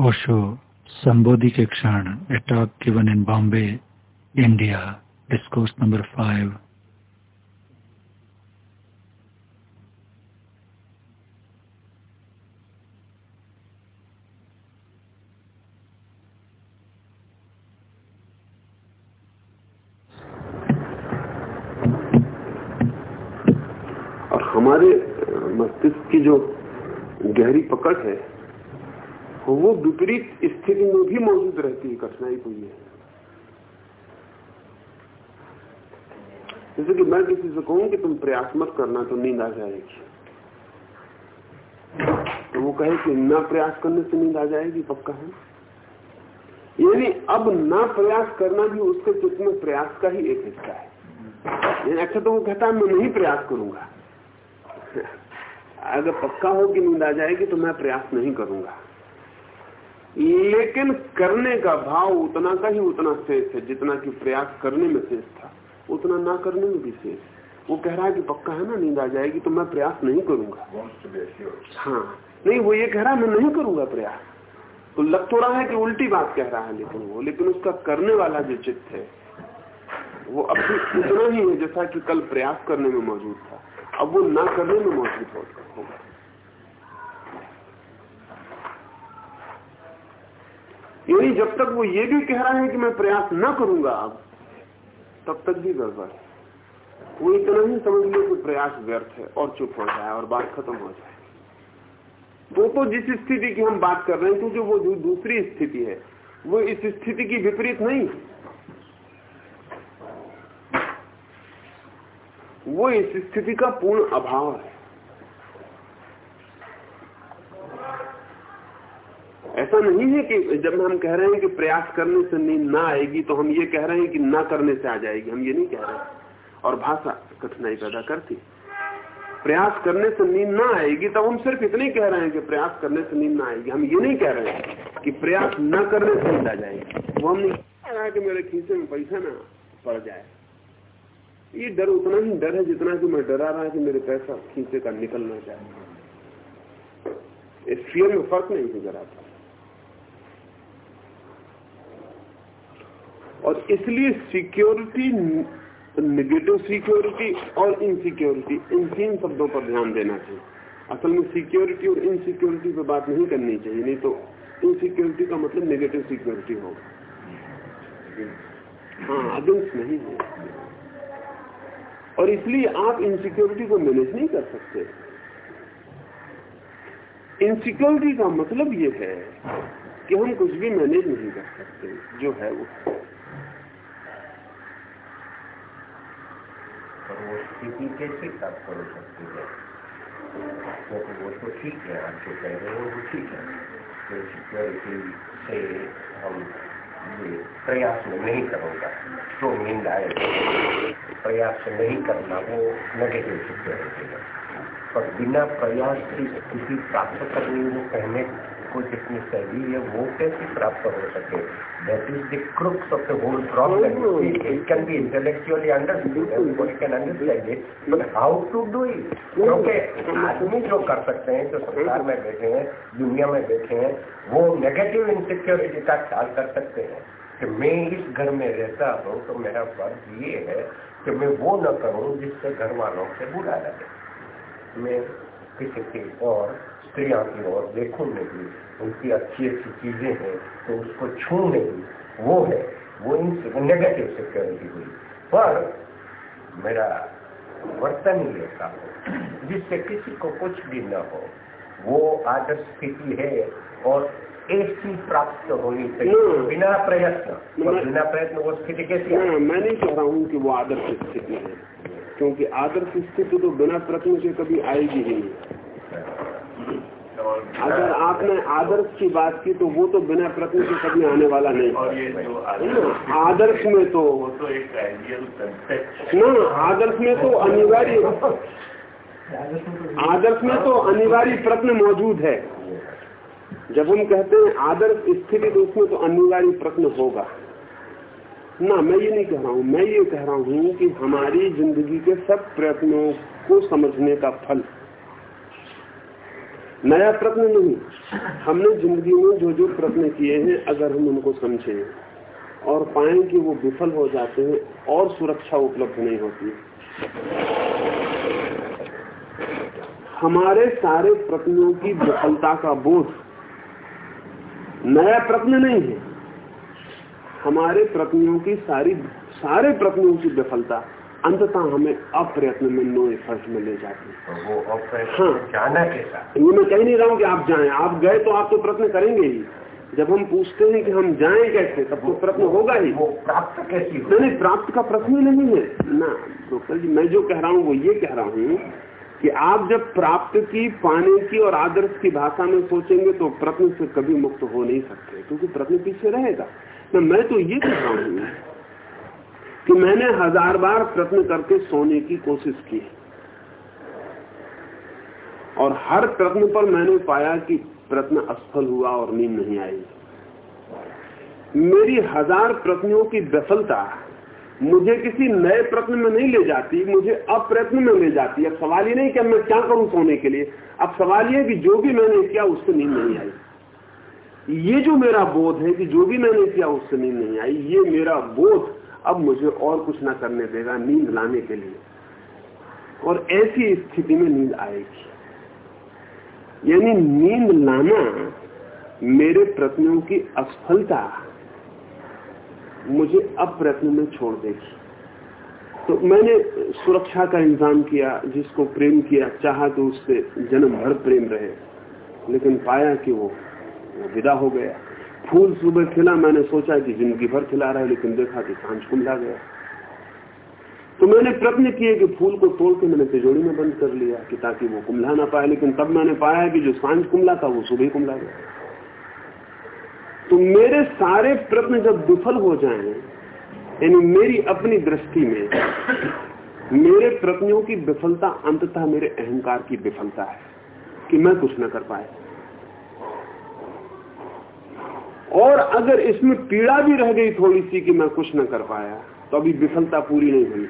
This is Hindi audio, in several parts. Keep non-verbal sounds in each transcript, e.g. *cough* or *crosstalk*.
ओशो संबोधि के क्षण a talk given in Bombay India discourse number five हमारे मस्तिष्क की जो गहरी पकड़ है वो विपरीत स्थिति में भी मौजूद रहती है, कठिनाई को ये जैसे कि मैं किसी से कहूँ कि तुम प्रयास मत करना तो नींद आ जाएगी। तो वो कहे कि ना प्रयास करने से नींद आ जाएगी, पक्का है? यानी अब ना प्रयास करना भी उसके चित्त में प्रयास का ही एक हिस्सा है। अच्छा तो वो कहता है, मैं नहीं प्रयास करूँगा। *laughs* अगर पक्का हो कि नींद आ जाएगी तो मैं प्रयास नहीं करूँगा। लेकिन करने का भाव उतना का ही उतना शेष है, जितना कि प्रयास करने में शेष था। उतना ना करने में भी शेष वो कह रहा है कि पक्का है ना, नींद आ जाएगी तो मैं प्रयास नहीं करूँगा। हाँ नहीं, वो ये कह रहा है, मैं नहीं करूँगा प्रयास। तो लग तो रहा है कि उल्टी बात कह रहा है लेकिन वो, लेकिन उसका करने वाला जो चित्त है, वो अब उतना ही है जैसा कि कल प्रयास करने में मौजूद था। अब वो ना करने में मौजूद होगा। यानी जब तक वो ये भी कह रहा है कि मैं प्रयास न करूँगा अब, तब तक भी गड़बड़ है। वो इतना ही समझ लो कि प्रयास व्यर्थ है और चुप हो जाए और बात खत्म हो जाए। वो तो जिस स्थिति की हम बात कर रहे हैं, क्योंकि वो जो दूसरी स्थिति है। वो इस स्थिति की विपरीत नहीं। वो इस स्थिति का पूर्ण अभाव है। ऐसा नहीं है कि जब हम कह रहे हैं कि प्रयास करने से नींद ना आएगी तो हम ये कह रहे हैं कि ना करने से आ जाएगी। हम ये नहीं कह रहे और भाषा कठिनाई पैदा करती। प्रयास करने से नींद ना आएगी, तब हम सिर्फ़ इतने कह रहे हैं कि प्रयास करने से नींद ना आएगी। हम ये नहीं कह रहे हैं कि प्रयास न करने से नींद आ जाएगी। वो हम नहीं कह रहा कि मेरे खीसे में पैसा ना पड़ जाए। ये डर उतना ही डर है जितना कि मैं डरा रहा है कि मेरे पैसा खींचे का निकल ना जाए। इस फियर में फ़र्क नहीं गुजर आता और इसलिए सिक्योरिटी निगेटिव सिक्योरिटी और इनसिक्योरिटी इन तीन शब्दों पर ध्यान देना चाहिए। असल में सिक्योरिटी और इनसिक्योरिटी पर बात नहीं करनी चाहिए, नहीं तो इनसिक्योरिटी का मतलब निगेटिव सिक्योरिटी होगा। हाँ अगेंस्ट नहीं है और इसलिए आप इनसिक्योरिटी को मैनेज नहीं कर सकते। इनसिक्योरिटी का मतलब ये है कि हम कुछ भी मैनेज नहीं कर सकते, जो है वो। वो स्थिति कैसे प्राप्त हो सकती है? क्योंकि वो तो ठीक है, आप जो कह रहे हो वो ठीक है। तो सिक्योरिटी से हम ये प्रयास नहीं करूँगा। तो नींद आए, प्रयास नहीं करना वो नेगेटिव सिक्योरिटी है। पर बिना प्रयास की स्थिति प्राप्त करनी वो कहने को जितनी सही है वो कैसे प्राप्त हो सके? That is the crux of the whole problem it can be intellectually understood can understand it but how to do it क्योंकि आदमी जो कर सकते हैं जो संसार में बैठे हैं दुनिया में बैठे हैं वो नेगेटिव इनसिक्योरिटी का ख्याल कर सकते हैं कि मैं इस घर में रहता हूँ तो मेरा फ़र्ज़ ये है कि मैं वो न करूँ जिससे घर वालों से बुरा लगे। मैं किसी की और स्त्रियों की ओर देखूँ नहीं उनकी अच्छी अच्छी चीज़ें हैं तो उसको छू नहीं वो है वो इन नेगेटिव सिक्योरिटी हुई। पर मेरा वर्तन ही ऐसा हो जिससे किसी को कुछ भी न हो वो आदर्श स्थिति है और ऐसी प्राप्त होनी चाहिए बिना प्रयत्न। बिना प्रयत्न वो स्थिति कैसी है? मैं नहीं कह रहा हूँ कि वो आदर्श स्थिति है क्योंकि आदर्श स्थिति तो बिना प्रयत्न के कभी आएगी ही नहीं। अगर आपने आदर्श की बात की तो वो तो बिना प्रश्न के कभी आने वाला नहीं। और ये जो आदर्श में तो वो तो एक न आदर्श में तो अनिवार्य आदर्श में तो अनिवार्य प्रश्न मौजूद है। जब हम कहते हैं आदर्श स्थिति तो उसमें तो अनिवार्य प्रश्न होगा। ना मैं ये नहीं कह रहा हूँ मैं ये कह रहा हूँ कि हमारी ज़िंदगी के सब प्रयत्नों को समझने का फल नया प्रश्न नहीं। हमने ज़िंदगी में जो जो प्रश्न किए हैं, अगर हम उनको समझे और पाए कि वो विफल हो जाते हैं और सुरक्षा उपलब्ध नहीं होती। हमारे सारे प्रश्नों की विफलता का बोध नया प्रश्न नहीं है। हमारे प्रश्नों की सारी, सारे प्रश्नों की विफलता अंततः हमें अप्रयत्न में नो एफर्ट में ले जाती है। तो वो हाँ। जाना कैसा? ये मैं कह नहीं रहा हूँ कि आप जाएँ। आप गए तो आप तो प्रश्न करेंगे ही। जब हम पूछते हैं कि हम जाएँ कैसे तब तो प्रश्न होगा ही। वो प्राप्त कैसी नहीं नहीं प्राप्त का प्रश्न ही नहीं है। ना डॉक्टर जी मैं जो कह रहा हूँ वो ये कह रहा हूँ कि आप जब प्राप्त की पाने की और आदर्श की भाषा में सोचेंगे तो प्रश्न से कभी मुक्त हो नहीं सकते क्योंकि प्रश्न पीछे रहेगा। मैं तो ये कह रहा हूँ कि मैंने हज़ार बार प्रश्न करके सोने की कोशिश की और हर प्रश्न पर मैंने पाया कि प्रश्न असफल हुआ और नींद नहीं आई। मेरी हज़ार प्रश्नों की विफलता मुझे किसी नए प्रश्न में नहीं ले जाती, मुझे अप्रयत्न में ले जाती अब सवाल ये नहीं कि मैं क्या करूँ सोने के लिए। अब सवाल ये कि जो भी मैंने किया उससे नींद नहीं आई। ये जो मेरा बोध है कि जो भी मैंने किया उससे नींद नहीं आई, ये मेरा बोध अब मुझे और कुछ ना करने देगा नींद लाने के लिए। और ऐसी स्थिति में नींद आएगी। यानी नींद लाना मेरे प्रश्नों की असफलता मुझे अप्रयत्न में छोड़ देगी। तो मैंने सुरक्षा का इंतज़ाम किया, जिसको प्रेम किया, चाहा तो उससे जन्म भर प्रेम रहे, लेकिन पाया कि वो विदा हो गया। फूल सुबह खिला, मैंने सोचा कि ज़िंदगी भर खिला रहा है, लेकिन देखा कि साँझ कुंभला गया। तो मैंने प्रश्न किए कि फूल को तोड़ के मैंने तिजोड़ी में बंद कर लिया कि ताकि वो कुंभला ना पाए, लेकिन तब मैंने पाया कि जो साँझ कुंभला था, वो सुबह कुंभला गया। तो मेरे सारे प्रश्न जब विफल हो जाए, यानी मेरी अपनी दृष्टि में, मेरे प्रश्नों की विफलता अंततः मेरे अहंकार की विफलता है, कि मैं कुछ न कर पाया। और अगर इसमें पीड़ा भी रह गई थोड़ी सी कि मैं कुछ न कर पाया तो अभी विफलता पूरी नहीं हुई।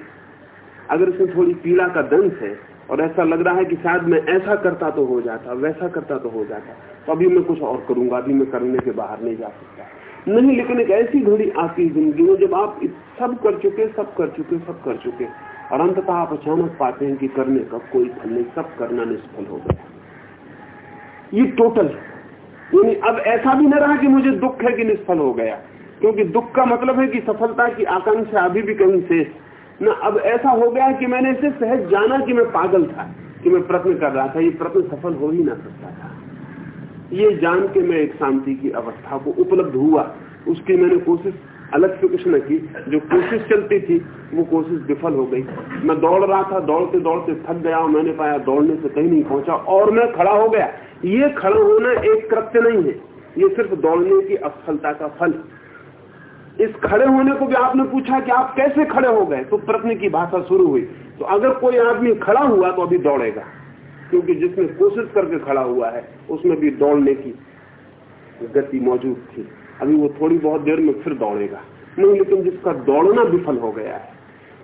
अगर इसमें थोड़ी पीड़ा का दंश है, और ऐसा लग रहा है कि शायद मैं ऐसा करता तो हो जाता, वैसा करता तो हो जाता तो अभी मैं कुछ और करूँगा, अभी मैं करने के बाहर नहीं जा सकता। नहीं, लेकिन एक ऐसी घड़ी आती है ज़िंदगी में, जब आप सब कर चुके, सब कर चुके, सब कर चुके, और अंततः आप अचानक पाते हैं कि करने का कोई फल नहीं, सब करना निष्फल हो गया। ये टोटल है। यानी अब ऐसा भी न रहा कि मुझे दुख है कि निष्फल हो गया। क्योंकि दुख का मतलब है कि सफलता की आकांक्षा अभी भी कहीं शेष न, अब ऐसा हो गया कि मैंने इसे सहज जाना कि मैं पागल था, कि मैं प्रश्न कर रहा था, ये प्रश्न सफल हो ही ना सकता था। ये जान के मैं एक शांति की अवस्था को उपलब्ध हुआ, उसकी मैंने कोशिश अलग से कुछ न की, जो कोशिश चलती थी, वो कोशिश विफल हो गई। मैं दौड़ रहा था, दौड़ते दौड़ते थक गया और मैंने पाया दौड़ने से कहीं नहीं पहुँचा और मैं खड़ा हो गया। ये खड़ा होना एक कृत्य नहीं है। ये सिर्फ़ दौड़ने की असफलता का फल। इस खड़े होने को भी आपने पूछा कि आप कैसे खड़े हो गए? तो प्रश्न की भाषा शुरू हुई। तो अगर कोई आदमी खड़ा हुआ तो अभी दौड़ेगा, क्योंकि जिसने कोशिश करके खड़ा हुआ है, उसमें भी दौड़ने की गति मौजूद थी। अभी वो थोड़ी बहुत देर में फिर दौड़ेगा। नहीं, लेकिन जिसका दौड़ना विफल हो गया है,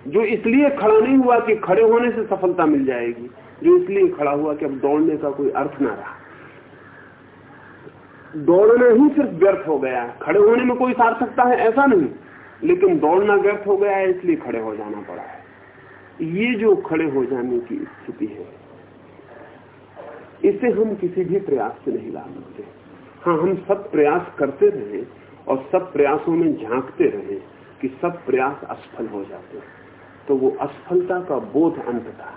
जो इसलिए खड़ा नहीं हुआ कि खड़े होने से सफलता मिल जाएगी, जो इसलिए खड़ा हुआ कि अब दौड़ने का कोई अर्थ ना रहा। दौड़ना ही सिर्फ़ व्यर्थ हो गया खड़े होने में कोई सार्थकता है, ऐसा नहीं। लेकिन दौड़ना व्यर्थ हो गया है, इसलिए खड़े हो जाना पड़ा है। ये जो खड़े हो जाने की स्थिति है, इसे हम किसी भी प्रयास से नहीं ला सकते। हाँ हम सब प्रयास करते रहे और सब प्रयासों में झांकते रहे कि सब प्रयास असफल हो जाते। तो वो असफलता का बोध अंत था।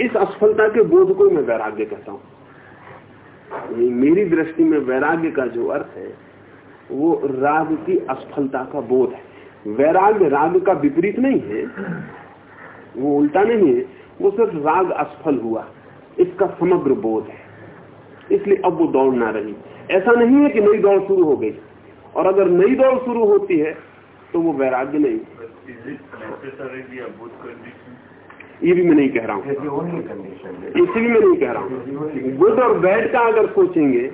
इस असफलता के बोध को मैं वैराग्य कहता हूँ। मेरी दृष्टि में वैराग्य का जो अर्थ है, वो राग की असफलता का बोध है। वैराग्य, राग का विपरीत नहीं है। वो उल्टा नहीं है। वो सिर्फ़ राग असफल हुआ। इसका समग्र बोध है। इसलिए अब वो दौड़ ना रही। ऐसा नहीं है कि नई दौड़ शुरू हो गई। और अगर नई दौड़ शुरू होती है तो वो वैराग्य नहीं। ये भी मैं नहीं कह रहा हूँ। इसे भी मैं नहीं कह रहा हूँ। गुड और बैड का अगर सोचेंगे,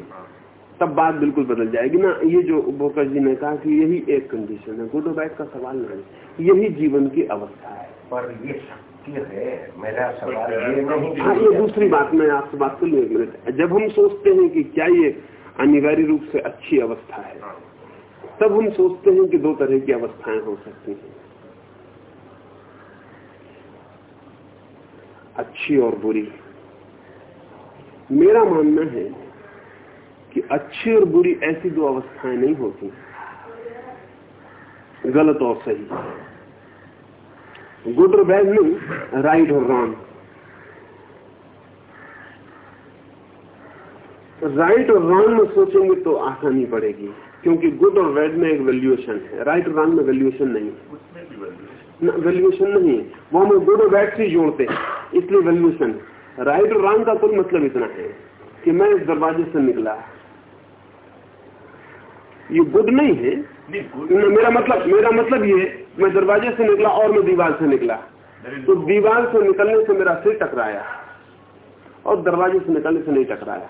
तब बात बिल्कुल बदल जाएगी ना। ये जो बोकर जी ने कहा कि यही एक कंडीशन है। गुड और बैड का सवाल नहीं। यही जीवन की अवस्था है। पर ये सत्य है मेरा सवाल ये नहीं हाँ ये दूसरी बात मैं आपसे बात कर लू एक मिनट। जब हम सोचते हैं कि क्या ये अनिवार्य रूप से अच्छी अवस्था है। तब हम सोचते हैं कि दो तरह की अवस्थाएँ हो सकती हैं। अच्छी और बुरी। मेरा मानना है कि अच्छी और बुरी ऐसी दो अवस्थाएँ नहीं होती। गलत और सही। गुड और बैड नहीं राइट और रॉन्ग। राइट और रॉन्ग में सोचेंगे तो आसानी पड़ेगी क्योंकि गुड और बैड में एक वैल्यूएशन है। राइट और रॉन्ग में वैल्यूएशन नहीं। है वैल्यूएशन नहीं। है वो हमें गुड और बैड से जोड़ते हैं इसलिए वैल्यूएशन। राइट और रॉन्ग का कुल मतलब इतना है कि मैं इस दरवाजे से निकला। ये गुड नहीं है। मेरा मतलब मेरा मतलब ये मैं दरवाजे से निकला और मैं दीवार से निकला। तो दीवार से निकलने से मेरा सिर टकराया और दरवाजे से निकलने से नहीं टकराया।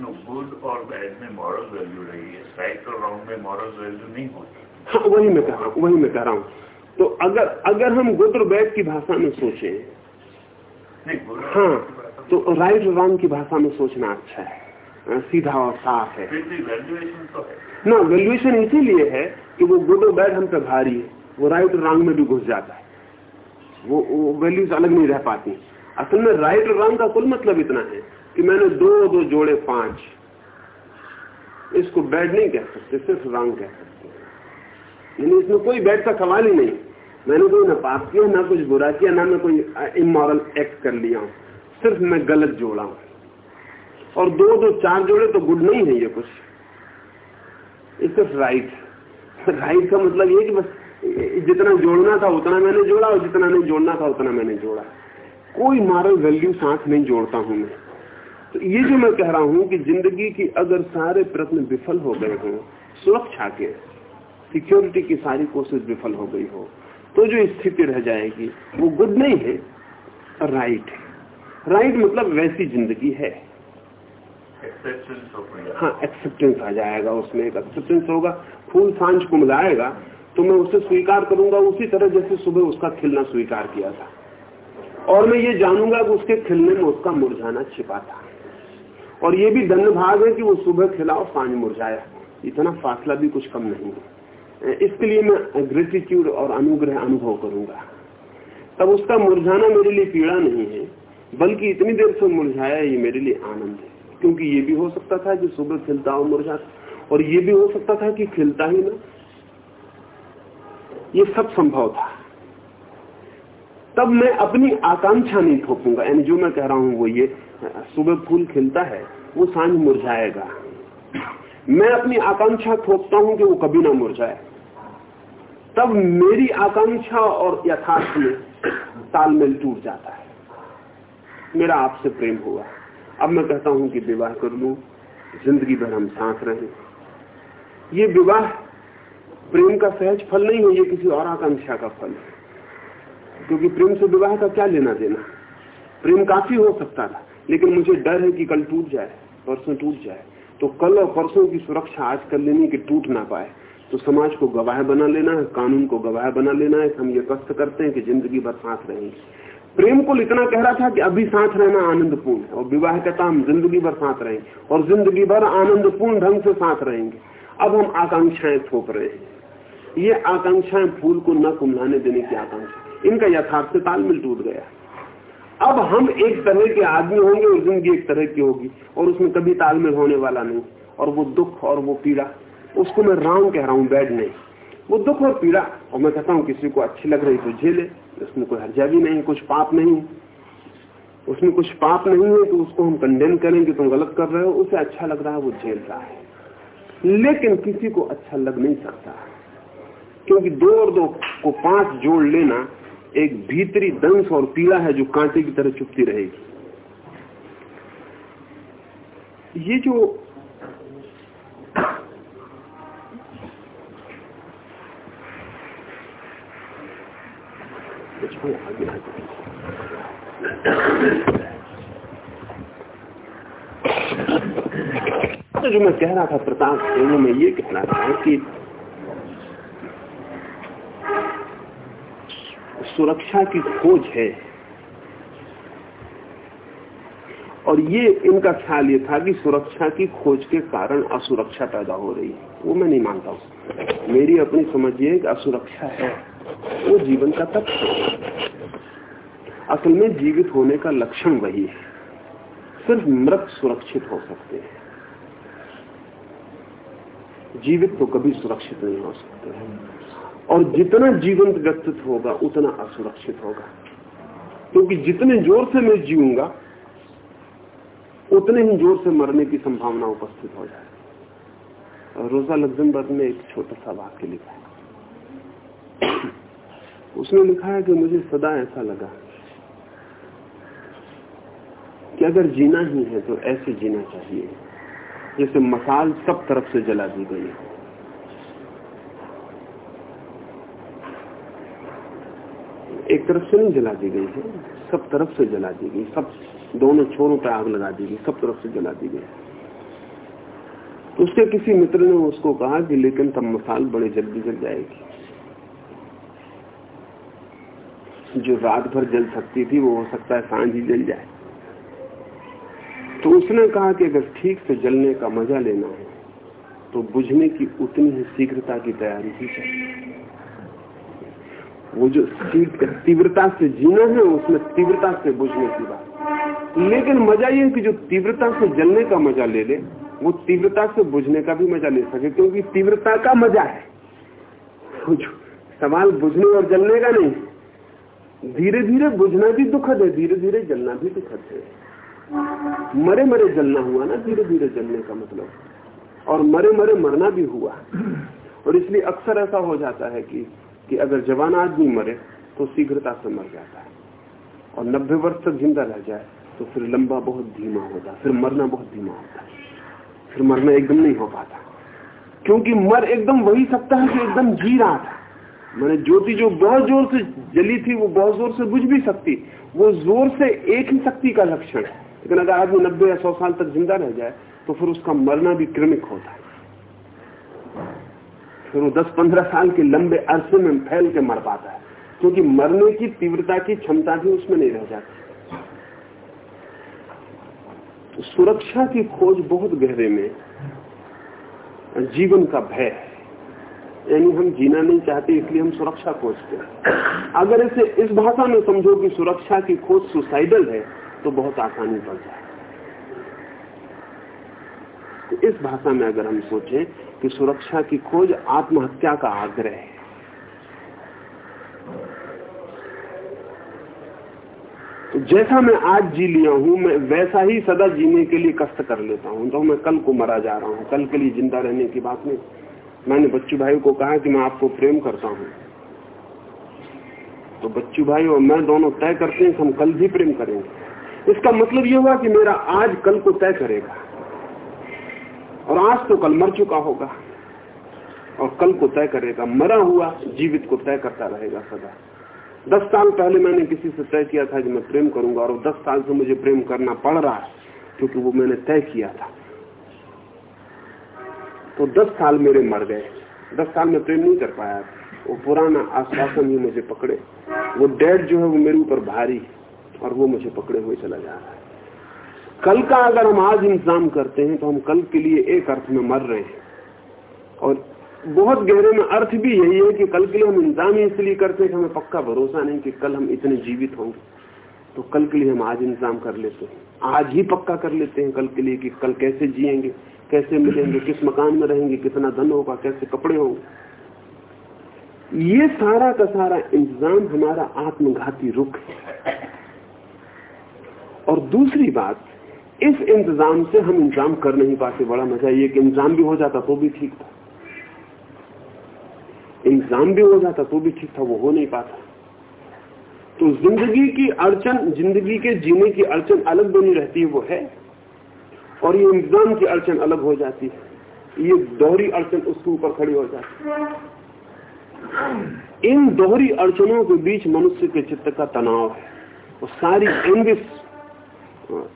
गुड और बैड में मॉरल वैल्यू रही है। राइट और रॉन्ग में मॉरल वैल्यू नहीं होती। हाँ वही मैं कह रहा हूँ वही मैं कह रहा हूँ। तो अगर अगर हम गुड और बैड की भाषा में सोचे हाँ तो राइट और रॉन्ग की भाषा में सोचना अच्छा है। हाँ, सीधा और साफ़ है। तो है। ना वैल्यूएशन इसीलिए है कि वो गुड और बैड हम पे भारी है। वो राइट और रॉन्ग में भी घुस जाता है। वो, वो वैल्यूज़ अलग नहीं रह पाती। असल में राइट और रॉन्ग का कुल मतलब इतना है कि मैंने दो दो जोड़े पाँच। इसको बैड नहीं कह सकते सिर्फ़ रॉन्ग कह सकते यानी इसमें कोई बैड का सवाल ही नहीं। मैंने कोई ना पाप किया ना कुछ बुरा किया ना मैं कोई इमोरल एक्ट कर लिया हूँ। सिर्फ़ मैं गलत जोड़ा हूँ। और दो दो चार जोड़े तो गुड नहीं है ये कुछ। सिर्फ़ राइट राइट *laughs* का मतलब ये कि बस जितना जोड़ना था उतना मैंने जोड़ा और जितना नहीं जोड़ना था उतना मैंने जोड़ा। कोई मॉरल वैल्यू साथ नहीं जोड़ता हूँ मैं। तो ये जो मैं कह रहा हूँ कि ज़िंदगी की अगर सारे प्रश्न विफल हो गए हों सुरक्षा के सिक्योरिटी की सारी कोशिश विफल हो गई हो तो जो स्थिति रह जाएगी वो गुड नहीं है राइट है। राइट मतलब वैसी ज़िंदगी है। हाँ एक्सेप्टेंस आ जाएगा उसमें एक एक्सेप्टेंस होगा फूल साँझ कुमलाएगा तो मैं उसे स्वीकार करूँगा उसी तरह जैसे सुबह उसका खिलना स्वीकार किया था। और मैं ये जानूँगा कि उसके खिलने में उसका मुरझाना छिपा था। और ये भी धन्य भाग है कि वो सुबह खिला और साँझ मुरझाया। इतना फासला भी कुछ कम नहीं है। इसके लिए मैं ग्रेटिट्यूड और अनुग्रह अनुभव करूँगा। तब उसका मुरझाना मेरे लिए पीड़ा नहीं है, बल्कि इतनी देर से मुरझाया ये मेरे लिए आनंद है। क्योंकि ये भी हो सकता था कि सुबह खिलता और मुरझाता। और ये भी हो सकता था कि खिलता ही ना। ये सब संभव था। तब मैं अपनी आकांक्षा नहीं थोपूँगा। यानी जो मैं कह रहा हूँ, वो ये, सुबह फूल खिलता है, वो साँझ मुरझाएगा। मैं अपनी आकांक्षा थोपता हूँ कि वो कभी ना मुरझाए। तब मेरी आकांक्षा और यथार्थ में तालमेल टूट जाता है। मेरा आपसे प्रेम हुआ। अब मैं कहता हूँ कि विवाह कर लू। ज़िंदगी भर हम सांस रहे। ये विवाह प्रेम का सहज फल नहीं है, ये किसी और आकांक्षा का फल है। क्योंकि प्रेम से विवाह का क्या लेना देना? प्रेम काफ़ी हो सकता था, लेकिन मुझे डर है कि कल टूट जाए, परसों टूट जाए। तो कल और परसों की सुरक्षा आज कर लेनी कि टूट ना पाए। तो समाज को गवाह बना लेना है, कानून को गवाह बना लेना है हम ये कष्ट करते हैं कि ज़िंदगी भर साथ रहेंगे प्रेम को इतना कह रहा था कि अभी साथ रहना आनंदपूर्ण है, और विवाह कहता हम ज़िंदगी भर साथ रहेंगे और ज़िंदगी भर आनंदपूर्ण ढंग से साथ रहेंगे। अब हम आकांक्षाएँ थोप रहे हैं। ये आकांक्षाएँ फूल को न कुमलाने देने की आकांक्षा। इनका यथार्थ से तालमेल टूट गया। अब हम एक तरह के आदमी होंगे और ज़िंदगी एक तरह की होगी, और उसमें कभी तालमेल होने वाला नहीं। और वो दुख और वो पीड़ा, उसको मैं राम कह रहा हूँ, बैड नहीं। वो दुख और पीड़ा, और मैं कहता हूँ, किसी को अच्छी लग रही तो झेले, उसमें कोई हर्जा भी नहीं, कुछ पाप नहीं। उसमें कुछ पाप नहीं है तो उसको हम कंडेम करें कि तुम गलत कर रहे हो, उसे अच्छा लग रहा है, वो झेल रहा है। लेकिन किसी को अच्छा लग नहीं सकता। क्योंकि दो और दो को पाँच जोड़ लेना एक भीतरी दंश और पीड़ा है जो कांटे की तरह चुपती रहेगी। ये जो तो जो मैं कह रहा था, प्रताप वो मैं ये कहना था कि सुरक्षा की खोज है। और ये इनका ख्याल ये था कि सुरक्षा की खोज के कारण असुरक्षा पैदा हो रही है। वो मैं नहीं मानता हूँ। मेरी अपनी समझ ये कि असुरक्षा है। वो जीवन का तत्व असल में जीवित होने का लक्षण वही है। सिर्फ़ मृत सुरक्षित हो सकते हैं। जीवित तो कभी सुरक्षित नहीं हो सकते। और जितना जीवंत व्यक्तित्व होगा, उतना असुरक्षित होगा। क्योंकि जितने ज़ोर से मैं जीऊँगा, उतने ही ज़ोर से मरने की संभावना उपस्थित हो जाए। रोजा लग्जमबर्ग ने एक छोटा सा वाक्य लिखा है। उसने लिखा है कि मुझे सदा ऐसा लगा कि अगर जीना ही है तो ऐसे जीना चाहिए, जैसे मसाल सब तरफ़ से जला दी गई है। एक तरफ़ से नहीं जला दी गई है, सब तरफ़ से जला दी गई, सब दोनों छोरों पर आग लगा दी गई, सब तरफ़ से जला दी गई। तो उसके किसी मित्र ने उसको कहा कि लेकिन तब मसाल बड़े जल्दी जल जाएगी। जो रात भर जल सकती थी, वो हो सकता है साँझ ही जल जाए। तो उसने कहा कि अगर ठीक से जलने का मज़ा लेना है तो बुझने की उतनी ही शीघ्रता की तैयारी की चाहिए वो जो तीव्रता से जीना है, उसमें तीव्रता से बुझने की बात। लेकिन मज़ा ये कि जो तीव्रता से जलने का मज़ा ले ले, वो तीव्रता से बुझने का भी मज़ा ले सके, क्योंकि तीव्रता का मज़ा है। सवाल बुझने और जलने का नहीं धीरे धीरे बुझना भी दुखद है धीरे धीरे जलना भी दुखद है। मरे मरे जलना हुआ ना धीरे धीरे जलने का मतलब। और मरे मरे मरना भी हुआ। और इसलिए अक्सर ऐसा हो जाता है कि कि अगर जवान आदमी मरे तो शीघ्रता से मर जाता है। और नब्बे वर्ष तक ज़िंदा रह जाए तो फिर लंबा बहुत धीमा होता फिर मरना बहुत धीमा होता है। फिर मरना एकदम नहीं हो पाता। क्योंकि मर एकदम वही सकता है कि एकदम जी रहा था। मैंने ज्योति जो बहुत ज़ोर से जली थी, वो बहुत ज़ोर से बुझ भी सकती। वो ज़ोर से एक ही शक्ति का लक्षण है। लेकिन अगर आदमी नब्बे या सौ साल तक ज़िंदा रह जाए तो फिर उसका मरना भी क्रमिक होता है। फिर वो दस पंद्रह साल के लंबे अरसे में फैल के मर पाता है। क्योंकि मरने की तीव्रता की क्षमता भी उसमें नहीं रह जाती। तो सुरक्षा की खोज बहुत गहरे में जीवन का भय है। यानी हम जीना नहीं चाहते, इसलिए हम सुरक्षा खोजते हैं। अगर इसे इस भाषा में समझो कि सुरक्षा की खोज सुसाइडल है तो बहुत आसानी पड़ जाए। तो इस भाषा में अगर हम सोचें कि सुरक्षा की खोज आत्महत्या का आग्रह है। तो जैसा मैं आज जी लिया हूँ, मैं वैसा ही सदा जीने के लिए कष्ट कर लेता हूँ। तो मैं कल को मरा जा रहा हूँ। कल के लिए ज़िंदा रहने की बात नहीं। मैंने बच्चू भाई को कहा कि मैं आपको प्रेम करता हूँ। तो बच्चू भाई और मैं दोनों तय करते हैं कि हम कल भी प्रेम करेंगे। इसका मतलब यह हुआ कि मेरा आज कल को तय करेगा। और आज तो कल मर चुका होगा। और कल को तय करेगा, मरा हुआ जीवित को तय करता रहेगा सदा। दस साल पहले मैंने किसी से तय किया था कि मैं प्रेम करूँगा, और दस साल से मुझे प्रेम करना पड़ रहा है, क्योंकि वो मैंने तय किया था। तो दस साल मेरे मर गए। दस साल में प्रेम नहीं कर पाया। वो पुराना आश्वासन ही मुझे पकड़े। वो डेड जो है वो मेरे ऊपर भारी, और वो मुझे पकड़े हुए चला जा रहा है। कल का अगर हम आज इंतज़ाम करते हैं तो हम कल के लिए एक अर्थ में मर रहे हैं। और बहुत गहरे में अर्थ भी यही है कि कल के लिए हम इंतज़ाम इसलिए करते हैं कि हमें पक्का भरोसा नहीं कि कल हम इतने जीवित होंगे। तो कल के लिए हम आज इंतज़ाम कर लेते हैं। आज ही पक्का कर लेते हैं कल के लिए कि कल कैसे जिएँगे, कैसे मिलेंगे, किस मकान में रहेंगे, कितना धन होगा, कैसे कपड़े होंगे। ये सारा का सारा इंतज़ाम हमारा आत्मघाती रुख है। और दूसरी बात इस इंतज़ाम से हम इंतज़ाम कर नहीं पाते, बड़ा मज़ा ये कि इंतज़ाम भी हो जाता तो भी ठीक था। इंतज़ाम भी हो जाता तो भी ठीक था, वो हो नहीं पाता। तो ज़िंदगी की अड़चन, ज़िंदगी के जीने की अड़चन अलग बनी रहती है, वो है। और ये इंतज़ाम की अड़चन अलग हो जाती है। ये दोहरी अड़चन उसके ऊपर खड़ी हो जाती इन दोहरी अड़चनों के बीच मनुष्य के चित्त का तनाव है। और सारी एंगिस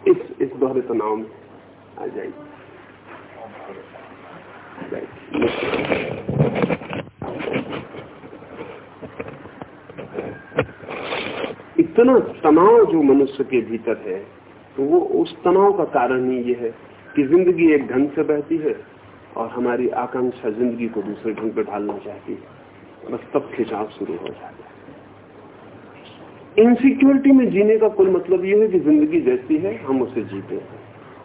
इस इस दोहरे तनाव में आ you. इतना तनाव जो मनुष्य के भीतर है तो वो उस तनाव का कारण ही ये है कि ज़िंदगी एक ढंग से बहती है और हमारी आकांक्षा ज़िंदगी को दूसरे ढंग पे ढालना चाहती है। बस तब खिंचाव शुरू हो जाता है। इनसिक्योरिटी में जीने का कुल मतलब यह है कि ज़िंदगी जैसी है, हम उसे जीते हैं।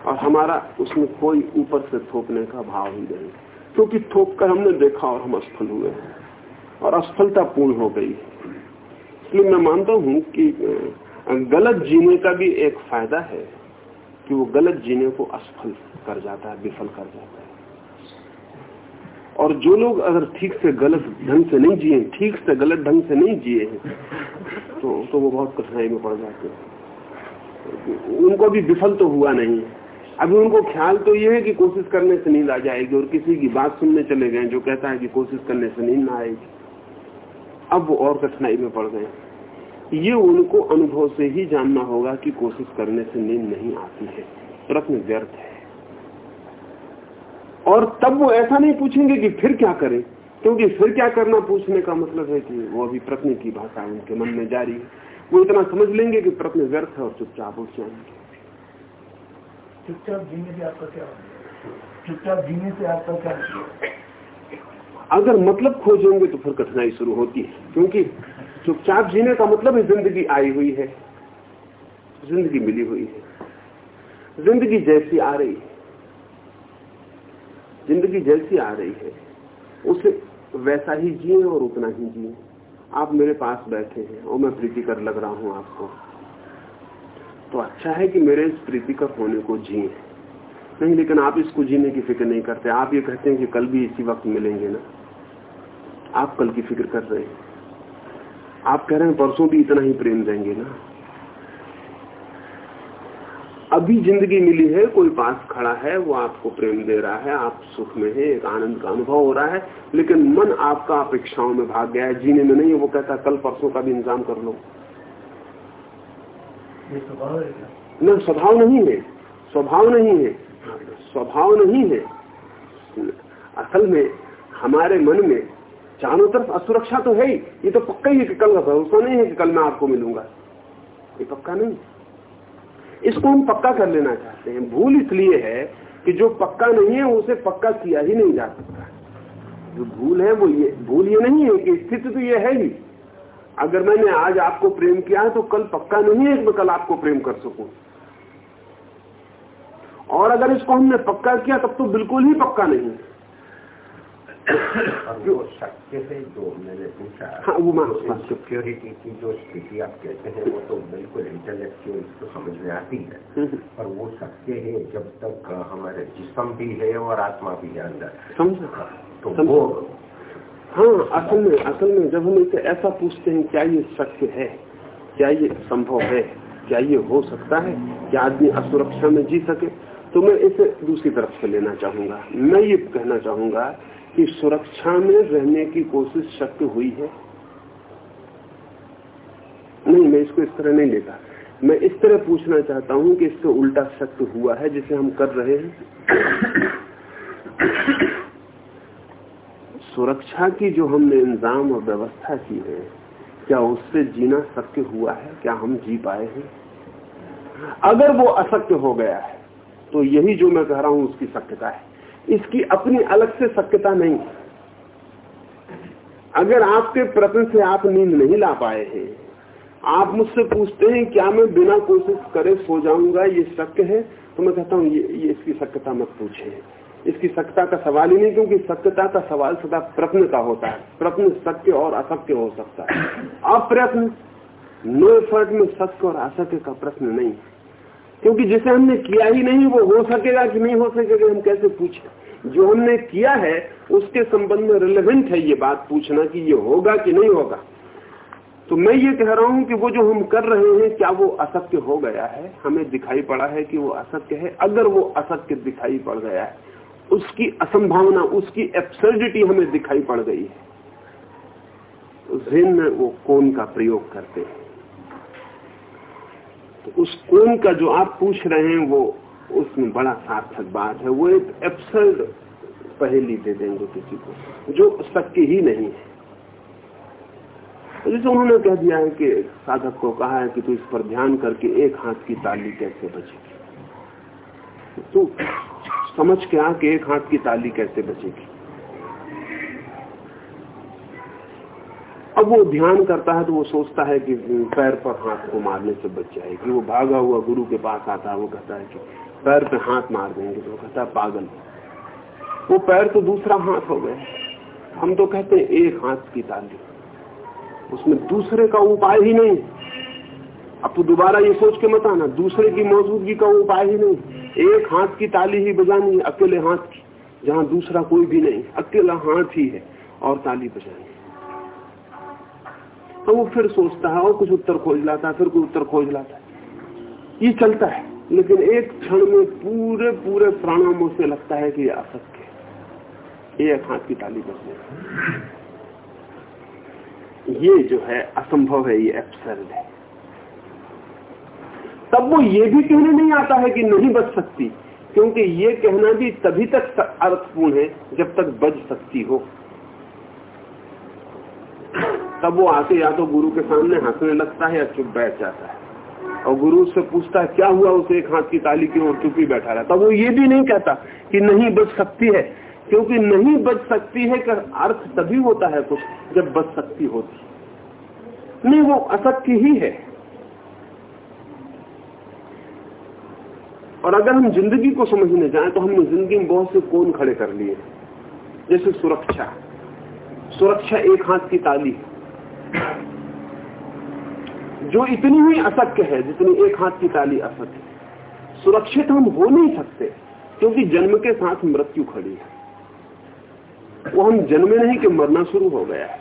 और हमारा उसमें कोई ऊपर से थोपने का भाव ही नहीं। क्योंकि तो थोप कर हमने देखा और हम असफल हुए और असफलता पूर्ण हो गई इसलिए मैं मानता हूँ कि गलत जीने का भी एक फ़ायदा है कि वो गलत जीने को असफल कर जाता है, विफल कर जाता है। और जो लोग अगर ठीक से गलत ढंग से नहीं जिए, ठीक से गलत ढंग से नहीं जिए हैं तो तो वो बहुत कठिनाई में पड़ जाते हैं। उनको भी विफल तो हुआ नहीं। अभी उनको ख्याल तो ये है कि कोशिश करने से नींद आ जाएगी और किसी की बात सुनने चले गए जो कहता है कि कोशिश करने से नींद ना आएगी। अब वो और कठिनाई में पड़ गए। ये उनको अनुभव से ही जानना होगा कि कोशिश करने से नींद नहीं आती है। प्रश्न व्यर्थ है। और तब वो ऐसा नहीं पूछेंगे कि फिर क्या करें क्योंकि फिर क्या करना पूछने का मतलब है कि वो अभी प्रश्न की भाषा उनके मन में जारी है। वो इतना समझ लेंगे कि प्रश्न व्यर्थ है और चुपचाप उठ जाएँगे। चुपचाप जीने से आपका क्या चुपचाप जीने से आपका क्या अगर मतलब खोजेंगे तो फिर कठिनाई शुरू होती है क्योंकि चुपचाप जीने का मतलब है ज़िंदगी आई हुई है ज़िंदगी मिली हुई है ज़िंदगी जैसी आ रही है। ज़िंदगी जैसी आ रही है। उसे वैसा ही जिए और उतना ही जिए। आप मेरे पास बैठे हैं और मैं प्रीतिकर लग रहा हूँ आपको। तो अच्छा है कि मेरे इस प्रीतिकर होने को जिए। नहीं, लेकिन आप इसको जीने की फ़िक्र नहीं करते। आप ये कहते हैं कि कल भी इसी वक्त मिलेंगे ना। आप कल की फ़िक्र कर रहे हैं। आप कह रहे हैं परसों भी इतना ही प्रेम देंगे ना। अभी ज़िंदगी मिली है कोई पास खड़ा है वो आपको प्रेम दे रहा है आप सुख में है एक आनंद का अनुभव हो रहा है लेकिन मन आपका अपेक्षाओं में भाग गया है जीने में नहीं है वो कहता कल परसों का भी इंतज़ाम कर लो। न स्वभाव नहीं है स्वभाव नहीं है स्वभाव नहीं है। असल में हमारे मन में चारों तरफ़ असुरक्षा तो है ही ये तो पक्का ही है कि कल का भरोसा नहीं है कि कल मैं आपको मिलूँगा। ये पक्का नहीं इसको हम पक्का कर लेना चाहते हैं। भूल इसलिए है कि जो पक्का नहीं है, उसे पक्का किया ही नहीं जा सकता। जो भूल है, वो ये भूल ये नहीं है कि स्थिति तो ये है ही। अगर मैंने आज आपको प्रेम किया है तो कल पक्का नहीं है कि मैं कल आपको प्रेम कर सकूँ। और अगर इसको हमने पक्का किया, तब तो बिल्कुल ही पक्का नहीं। है और वो सत्य है जो मैंने पूछा हाँ, वो सिक्योरिटी की जो स्थिति आप कहते हैं वो तो बिल्कुल इंटेलेक्चुअल तो समझ में आती है। हम्म। पर वो सत्य है जब तक हमारे जिसम भी है और आत्मा भी है अंदर। समझा? तो समझा। वो हाँ असल में असल में जब हम इसे ऐसा पूछते हैं क्या ये सत्य है? क्या ये संभव है? क्या ये हो सकता है क्या आदमी असुरक्षा में जी सके? तो मैं इसे दूसरी तरफ़ से लेना चाहूँगा। मैं ये कहना चाहूँगा कि सुरक्षा में रहने की कोशिश शक्य हुई है। नहीं, मैं इसको इस तरह नहीं लेता मैं इस तरह पूछना चाहता हूँ कि इससे उल्टा सत्य हुआ है, जिसे हम कर रहे हैं। सुरक्षा की जो हमने इंतज़ाम और व्यवस्था की है, क्या उससे जीना शक्य हुआ है? क्या हम जी पाए हैं? अगर वो असत्य हो गया है तो यही जो मैं कह रहा हूँ उसकी सत्यता है। इसकी अपनी अलग से सत्यता नहीं। अगर आपके प्रश्न से आप नींद नहीं ला पाए हैं आप मुझसे पूछते हैं क्या मैं बिना कोशिश करे सो जाऊँगा ये शक्य है? तो मैं कहता हूँ ये, ये इसकी सत्यता मत पूछे। इसकी सत्यता का सवाल ही नहीं क्योंकि सत्यता का सवाल सदा प्रश्न का होता है। प्रश्न सत्य और असत्य हो सकता है। अप्रश्न नो एफर्ट में सत्य और असत्य का प्रश्न नहीं। क्योंकि जिसे हमने किया ही नहीं, वो हो सकेगा कि नहीं हो सकेगा, हम कैसे पूछे? जो हमने किया है, उसके संबंध में रिलेवेंट है ये बात पूछना कि ये होगा कि नहीं होगा। तो मैं ये कह रहा हूँ कि वो जो हम कर रहे हैं, क्या वो असत्य हो गया है? हमें दिखाई पड़ा है कि वो असत्य है। अगर वो असत्य दिखाई पड़ गया है, उसकी असंभावना, उसकी एब्सर्डिटी हमें दिखाई पड़ गई है तो जेन में वो कौन का प्रयोग करते हैं? तो उस कौन का जो आप पूछ रहे हैं, वो उसमें बड़ा सार्थक बात है। वो एक एब्सर्ड पहेली दे देंगे किसी को, जो सत्य ही नहीं है। जैसे उन्होंने कह दिया है कि साधक को कहा है कि तू इस पर ध्यान करके एक हाथ की ताली कैसे बचेगी तू समझ के आ कि एक हाथ की ताली कैसे बचेगी अब वो ध्यान करता है तो वो सोचता है कि पैर पर हाथ को मारने से बच जाएगी। वो भागा हुआ गुरु के पास आता है, वो कहता है कि पैर पे हाथ मार देंगे। तो कहता है, पागल वो पैर तो दूसरा हाथ हो गया। हम तो कहते हैं, एक हाथ की ताली। उसमें दूसरे का उपाय ही नहीं। अब तो दोबारा ये सोच के मत आना, दूसरे की मौजूदगी का उपाय ही नहीं। एक हाथ की ताली ही बजानी अकेले हाथ की, जहाँ दूसरा कोई भी नहीं। अकेला हाथ ही है और ताली बजानी तो वो फिर सोचता है और कुछ उत्तर खोज लाता है, फिर कोई उत्तर खोज लाता है। ये चलता है, लेकिन एक क्षण में पूरे पूरे प्राणामों से लगता है कि ये असत्य एक हाथ की ताली बजने ये जो है, असंभव है, ये एब्सर्ड है। तब वो ये भी कहने नहीं आता है कि नहीं बच सकती, क्योंकि ये कहना भी तभी तक अर्थपूर्ण है जब तक बच सकती हो। तब वो आके या तो गुरु के सामने हंसने लगता है या चुप बैठ जाता है। और गुरु से पूछता है, क्या हुआ उसे एक हाथ की ताली की ओर चुप ही बैठा रहता वो ये भी नहीं कहता कि नहीं बच सकती है, क्योंकि नहीं बच सकती है का अर्थ तभी होता है कुछ जब बच सकती होती। नहीं, वो असत्य ही है। और अगर हम ज़िंदगी को समझने जाएँ तो हमने ज़िंदगी में बहुत से कोण खड़े कर लिए जैसे सुरक्षा। सुरक्षा एक हाथ की ताली। है जो इतनी ही असत्य है, जितनी एक हाथ की ताली असत्य सुरक्षित हम हो नहीं सकते, क्योंकि जन्म के साथ मृत्यु खड़ी है। वो हम जन्मे नहीं कि मरना शुरू हो गया है।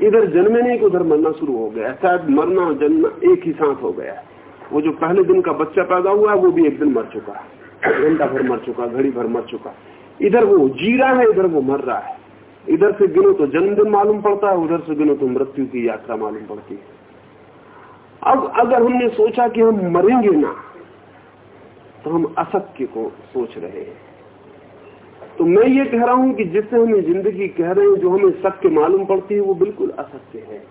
इधर जन्मे नहीं कि उधर मरना शुरू हो गया शायद मरना और जन्म एक ही साथ हो गया है। वो जो पहले दिन का बच्चा पैदा हुआ है, वो भी एक दिन मर चुका है। घंटा भर मर चुका घड़ी भर मर चुका इधर वो जी रहा है, इधर वो मर रहा है। इधर से गिनो तो जन्मदिन मालूम पड़ता है, उधर से गिनो तो मृत्यु की यात्रा मालूम पड़ती है। अब अगर हमने सोचा कि हम मरेंगे ना तो हम असत्य को सोच रहे हैं। तो मैं ये कह रहा हूँ कि जिससे हमें ज़िंदगी कह रहे हैं, जो हमें सत्य मालूम पड़ती है, वो बिल्कुल असत्य है।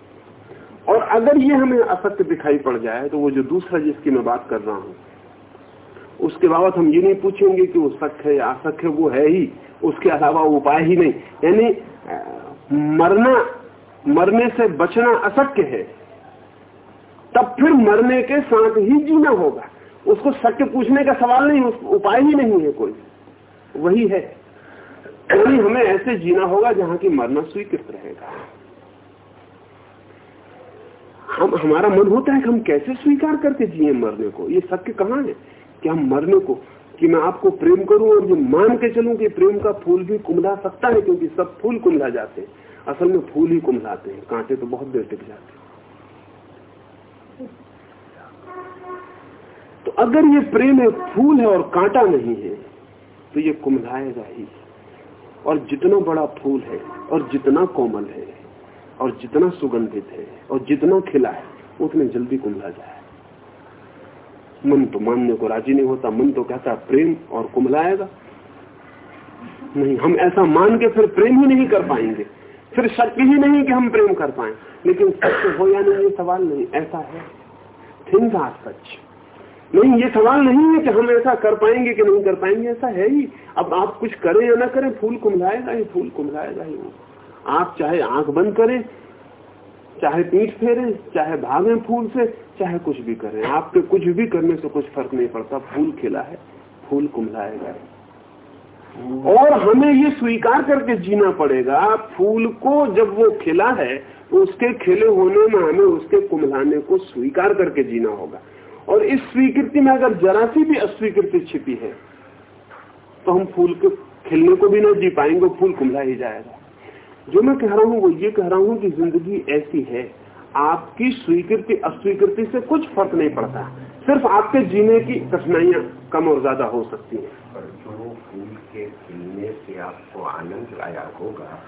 और अगर ये हमें असत्य दिखाई पड़ जाए तो वो जो दूसरा जिसकी मैं बात कर रहा हूँ, उसके बाबत हम ये नहीं पूछेंगे कि वो सत्य है या असत्य है, वो है ही। उसके अलावा उपाय ही नहीं। यानी मरना, मरने से बचना असत्य है। तब फिर मरने के साथ ही जीना होगा। उसको सत्य पूछने का सवाल नहीं उपाय ही नहीं है कोई। वही है। यानी हमें ऐसे जीना होगा जहाँ की मरना स्वीकृत रहेगा। हम, हमारा मन होता है कि हम कैसे स्वीकार करके जिए मरने को? ये सत्य कहाँ है? कि हम मरने को कि मैं आपको प्रेम करूँ और ये मान के चलूँ कि प्रेम का फूल भी कुमला सकता है, क्योंकि सब फूल कुमला जाते हैं। असल में फूल ही कुमलाते हैं, कांटे तो बहुत देर टिक जाते हैं। तो अगर ये प्रेम एक फूल है और कांटा नहीं है तो ये कुमलाएगा ही और जितना बड़ा फूल है, और जितना कोमल है, और जितना सुगंधित है, और जितना खिला है, उतने जल्दी कुमला जाए। मन तो मानने को राज़ी नहीं होता, मन तो कहता प्रेम और कुमलाएगा। नहीं, हम ऐसा मान के फिर प्रेम ही नहीं कर पाएँगे। फिर शक ही नहीं कि हम प्रेम कर पाए। लेकिन सत्य हो या नहीं, ये सवाल नहीं, ऐसा है। थिंग्स आर सच नहीं, ये सवाल नहीं है कि हम ऐसा कर पाएँगे कि नहीं कर पाएँगे, ऐसा है ही। अब आप कुछ करें या ना करें, फूल कुमलाएगा ही, फूल कुमलाएगा ही। आप चाहे आँख बंद करें, चाहे पीठ फेरे, चाहे भागे फूल से चाहे कुछ भी करें, आपके कुछ भी करने से कुछ फ़र्क नहीं पड़ता। फूल खिला है, फूल कुमलाएगा और हमें ये स्वीकार करके जीना पड़ेगा, फूल को जब वो खिला है तो उसके खिले होने में हमें उसके कुमलाने को स्वीकार करके जीना होगा। और इस स्वीकृति में अगर जरा सी भी अस्वीकृति छिपी है तो हम फूल के खिलने को भी ना जी पाएँगे, फूल कुमला ही जाएगा। जो मैं कह रहा हूँ, वो ये कह रहा हूँ कि ज़िंदगी ऐसी है आपकी स्वीकृति, अस्वीकृति से कुछ फ़र्क नहीं पड़ता। सिर्फ़ आपके जीने की कठिनाइयाँ कम और ज़्यादा हो सकती हैं। पर जो फूल के खिलने से आपको आनंद आया होगा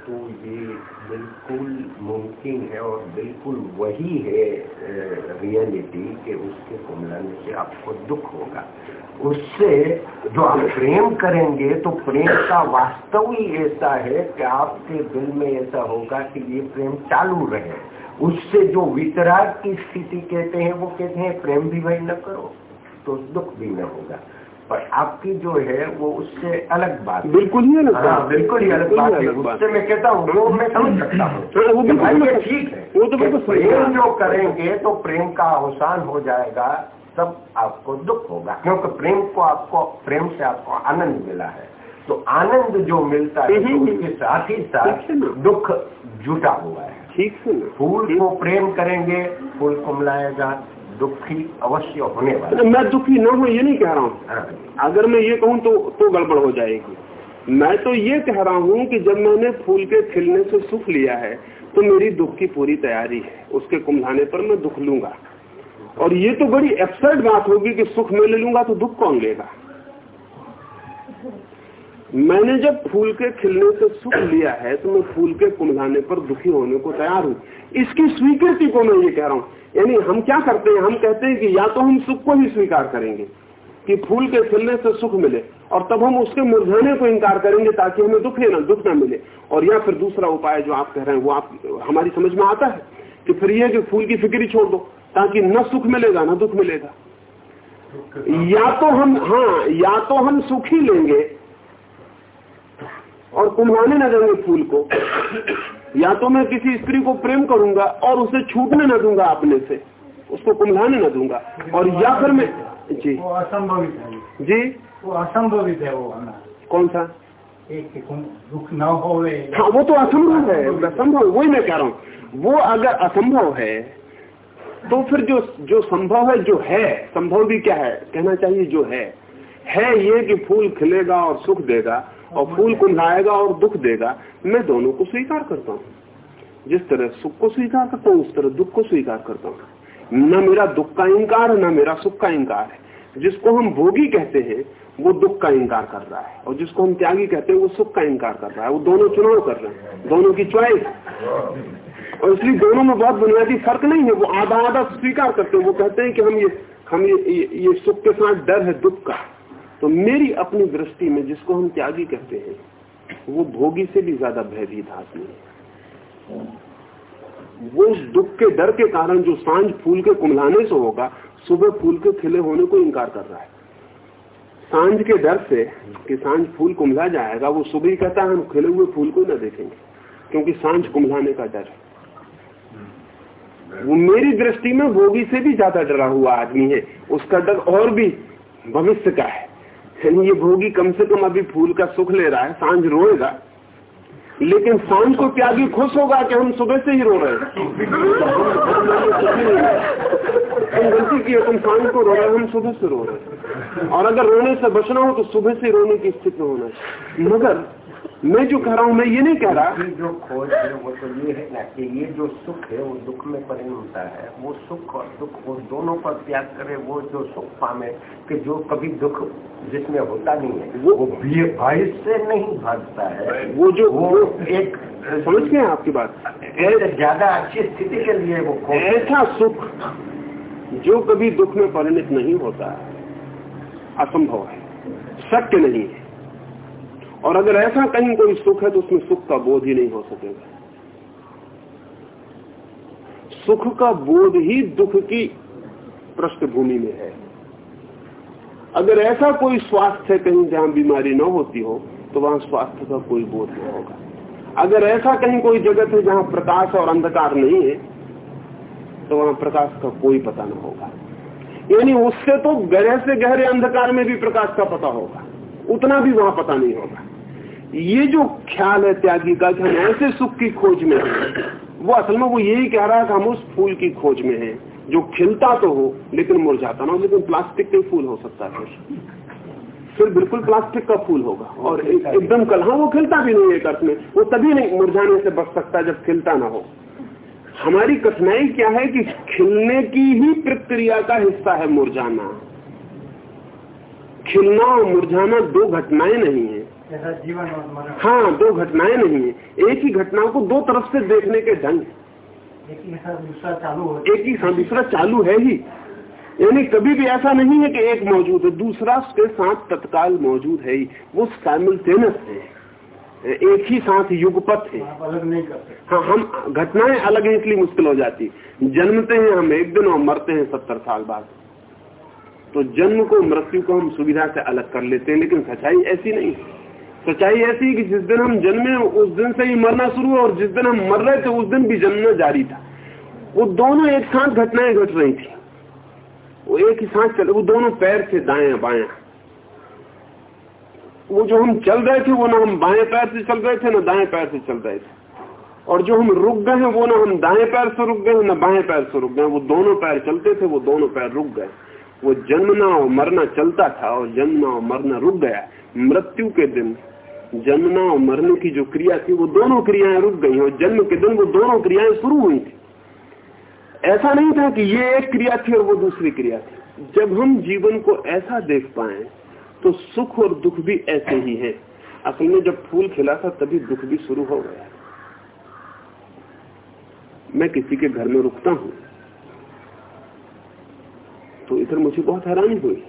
तो ये बिल्कुल मुमकिन है और बिल्कुल वही है रियलिटी के उसके कुमलाने से आपको दुख होगा। उससे जो आप प्रेम करेंगे तो प्रेम का वास्तव ही ऐसा है कि आपके दिल में ऐसा होगा कि ये प्रेम चालू रहे। उससे जो वितराग की स्थिति कहते हैं वो कहते हैं प्रेम भी भाई न करो तो दुख भी न होगा। पर आपकी जो है वो उससे अलग बात बिल्कुल ही अलग हाँ बिल्कुल ही अलग बात है। उससे मैं कहता हूँ वो मैं समझ सकता हूँ ठीक है वो तो बिल्कुल प्रेम जो करेंगे तो प्रेम का अवसान हो जाएगा तब आपको दुख होगा। क्योंकि प्रेम को आपको प्रेम से आपको आनंद मिला है। तो आनंद जो मिलता है तो हम्म, हम्म। उसके साथ ही साथ दुख जुटा हुआ है। ठीक से फूल को प्रेम करेंगे फूल कुमलाएगा दुखी अवश्य होने वाला। मैं दुखी न हो ये नहीं कह रहा हूँ। हाँ। अगर मैं ये कहूँ तो तो गड़बड़ हो जाएगी। मैं तो ये कह रहा हूँ कि जब मैंने फूल के खिलने से सुख लिया है तो मेरी दुख की पूरी तैयारी है। उसके कुम्लाने पर मैं दुख लूँगा। और ये तो बड़ी एब्सर्ड बात होगी कि सुख मैं ले लूँगा तो दुख कौन लेगा? मैंने जब फूल के खिलने से सुख लिया है तो मैं फूल के कुमलाने पर दुखी होने को तैयार हूँ। इसकी स्वीकृति को मैं ये कह रहा हूँ। यानी हम क्या करते हैं? हम कहते हैं कि या तो हम सुख को ही स्वीकार करेंगे कि फूल के खिलने से सुख मिले और तब हम उसके मुरझाने को इनकार करेंगे ताकि हमें दुख ना दुख ना मिले। और या फिर दूसरा उपाय जो आप कह रहे हैं वो आप हमारी समझ में आता है कि फिर यह कि फूल की फ़िक्र ही छोड़ दो ताकि न सुख मिलेगा न दुख मिलेगा। या तो हम हाँ या तो हम सुख ही लेंगे और कुम्हाने न देंगे फूल को। या तो मैं किसी स्त्री को प्रेम करूँगा और उसे छूटने न दूँगा अपने से। उसको कुम्हाने न दूँगा। और या फिर मैं जी। वो असंभवित है। जी? वो असंभवित है वो कौन सा? एक दुख न होवे। हाँ वो तो असंभव है असंभव वही मैं कह रहा हूँ। वो अगर असंभव है तो फिर जो जो संभव है जो है संभव भी क्या है? कहना चाहिए जो है। है ये कि फूल खिलेगा और सुख देगा। और फूल कुंधाएगा और दुख देगा मैं दोनों को स्वीकार करता हूँ। जिस तरह सुख को स्वीकार करता हूँ उस तरह दुख को स्वीकार करता हूँ। न मेरा दुख का इंकार न मेरा सुख का इंकार है। जिसको हम भोगी कहते हैं वो दुख का इंकार कर रहा है। और जिसको हम त्यागी कहते हैं वो सुख का इंकार कर रहा है। वो दोनों चुनाव कर रहे हैं दोनों की च्वाइस और इसलिए दोनों में बहुत बुनियादी फ़र्क नहीं है। वो आधा आधा स्वीकार करते हैं। वो कहते हैं कि हम ये हम ये ये, ये सुख के साथ डर है दुख का। तो मेरी अपनी दृष्टि में जिसको हम त्यागी कहते हैं, वो भोगी से भी ज़्यादा भयभीत आदमी है। वो उस दुख के डर के कारण जो साँझ फूल के कुमलाने से होगा, सुबह फूल के खिले होने को इनकार कर रहा है। साँझ के डर से कि साँझ फूल कुमला जाएगा, वो सुबह ही कहता है, हम खिले हुए फूल को न देखेंगे, क्योंकि साँझ कुमलाने का डर है। वो मेरी दृष्टि में भोगी से भी ज़्यादा डरा हुआ आदमी है, उसका डर और भी भविष्य का है। ये भोगी कम से कम अभी फूल का सुख ले रहा है, साँझ रोएगा। लेकिन शाम को त्यागी खुश होगा कि हम सुबह से ही रो रहे हैं? तुम गलती की तुम शाम को रो रहे हो, हम सुबह से रो रहे हैं। और अगर रोने से बचना हो तो सुबह से रोने की स्थिति होना चाहिए। मगर मैं जो कह रहा हूँ मैं ये नहीं कह रहा। जो खोज है वो तो ये है ना कि ये जो सुख है वो दुख में परिणमता है। वो सुख और दुख वो दोनों पर त्याग करे वो जो सुख पामे कि जो कभी दुख जिसमें होता नहीं है वो- वो भी भय से नहीं भागता है। वो जो वो एक समझ गए आपकी बात? ज़्यादा अच्छी स्थिति के लिए वो ऐसा सुख जो कभी दुख में परिणित नहीं होता असंभव है। सत्य नहीं है। और अगर ऐसा कहीं कोई सुख है तो उसमें सुख का बोध ही नहीं हो सकेगा। सुख का बोध ही दुख की पृष्ठभूमि में है। अगर ऐसा कोई स्वास्थ्य है कहीं जहाँ बीमारी न होती हो तो वहाँ स्वास्थ्य का कोई बोध नहीं होगा। अगर ऐसा कहीं कोई जगत है जहाँ प्रकाश और अंधकार नहीं है तो वहाँ प्रकाश का कोई पता न होगा। यानी उससे तो गहरे से गहरे अंधकार में भी प्रकाश का पता होगा, उतना भी वहाँ पता नहीं होगा। ये जो ख्याल है त्यागी का कि हम ऐसे सुख की खोज में हैं। वो असल में वो यही कह रहा है कि हम उस फूल की खोज में हैं, जो खिलता तो हो, लेकिन मुरझाता ना हो, लेकिन प्लास्टिक का फूल हो सकता है। फिर बिल्कुल प्लास्टिक का फूल होगा, और एकदम कल। हाँ वो खिलता भी नहीं एक अर्थ में। वो तभी नहीं, मुरझाने से बच सकता जब खिलता ना हो। हमारी कठिनाई क्या है कि खिलने की ही प्रक्रिया का हिस्सा है मुरझाना। खिलना और मुरझाना दो घटनाएँ नहीं है। जीवन और मरण। हाँ दो घटनाएँ नहीं है। एक ही घटना को दो तरफ़ से देखने के ढंग। ही दूसरा चालू हो। एक ही साथ दूसरा चालू है ही। यानी कभी भी ऐसा नहीं है कि एक मौजूद है दूसरा उसके साथ तत्काल मौजूद है ही। वो साइमल्टेनियस है। एक ही साथ युगपथ है। अलग नहीं कर सकते हाँ हम घटनाएँ अलग हैं इसलिए मुश्किल हो जाती। जन्मते हैं हम एक दिन और मरते हैं सत्तर साल बाद। तो जन्म को मृत्यु को हम सुविधा से अलग कर लेते हैं लेकिन सच्चाई ऐसी नहीं सच्चाई ऐसी है कि जिस दिन हम जन्मे, उस दिन से ही मरना शुरू हुआ और जिस दिन हम मर रहे थे, उस दिन भी जन्मना जारी था। वो दोनों एक साथ घटनाएँ घट रही थी। वो एक ही साथ चले, वो दोनों पैर थे दाएँ बाएँ। वो जो हम चल रहे थे, वो ना हम बाएँ पैर से चल रहे थे, ना दाएँ पैर से चल रहे थे। और जो हम रुक गए हैं, वो ना हम दाएँ पैर से रुक गए ना बाएँ पैर से रुक गए वो दोनों पैर चलते थे, वो दोनों पैर रुक गए। वो जन्मना और मरना चलता था और जन्मना और मरना रुक गया। मृत्यु के दिन जन्मना और मरने की जो क्रिया थी, वो दोनों क्रियाएँ रुक गई और जन्म के दिन वो दोनों क्रियाएँ शुरू हुई थी। ऐसा नहीं था कि ये एक क्रिया थी और वो दूसरी क्रिया थी। जब हम जीवन को ऐसा देख पाए तो सुख और दुख भी ऐसे ही है। असल में जब फूल खिला था, तभी दुख भी शुरू हो गया। मैं किसी के घर में रुकता हूँ तो इधर मुझे बहुत हैरानी हुई।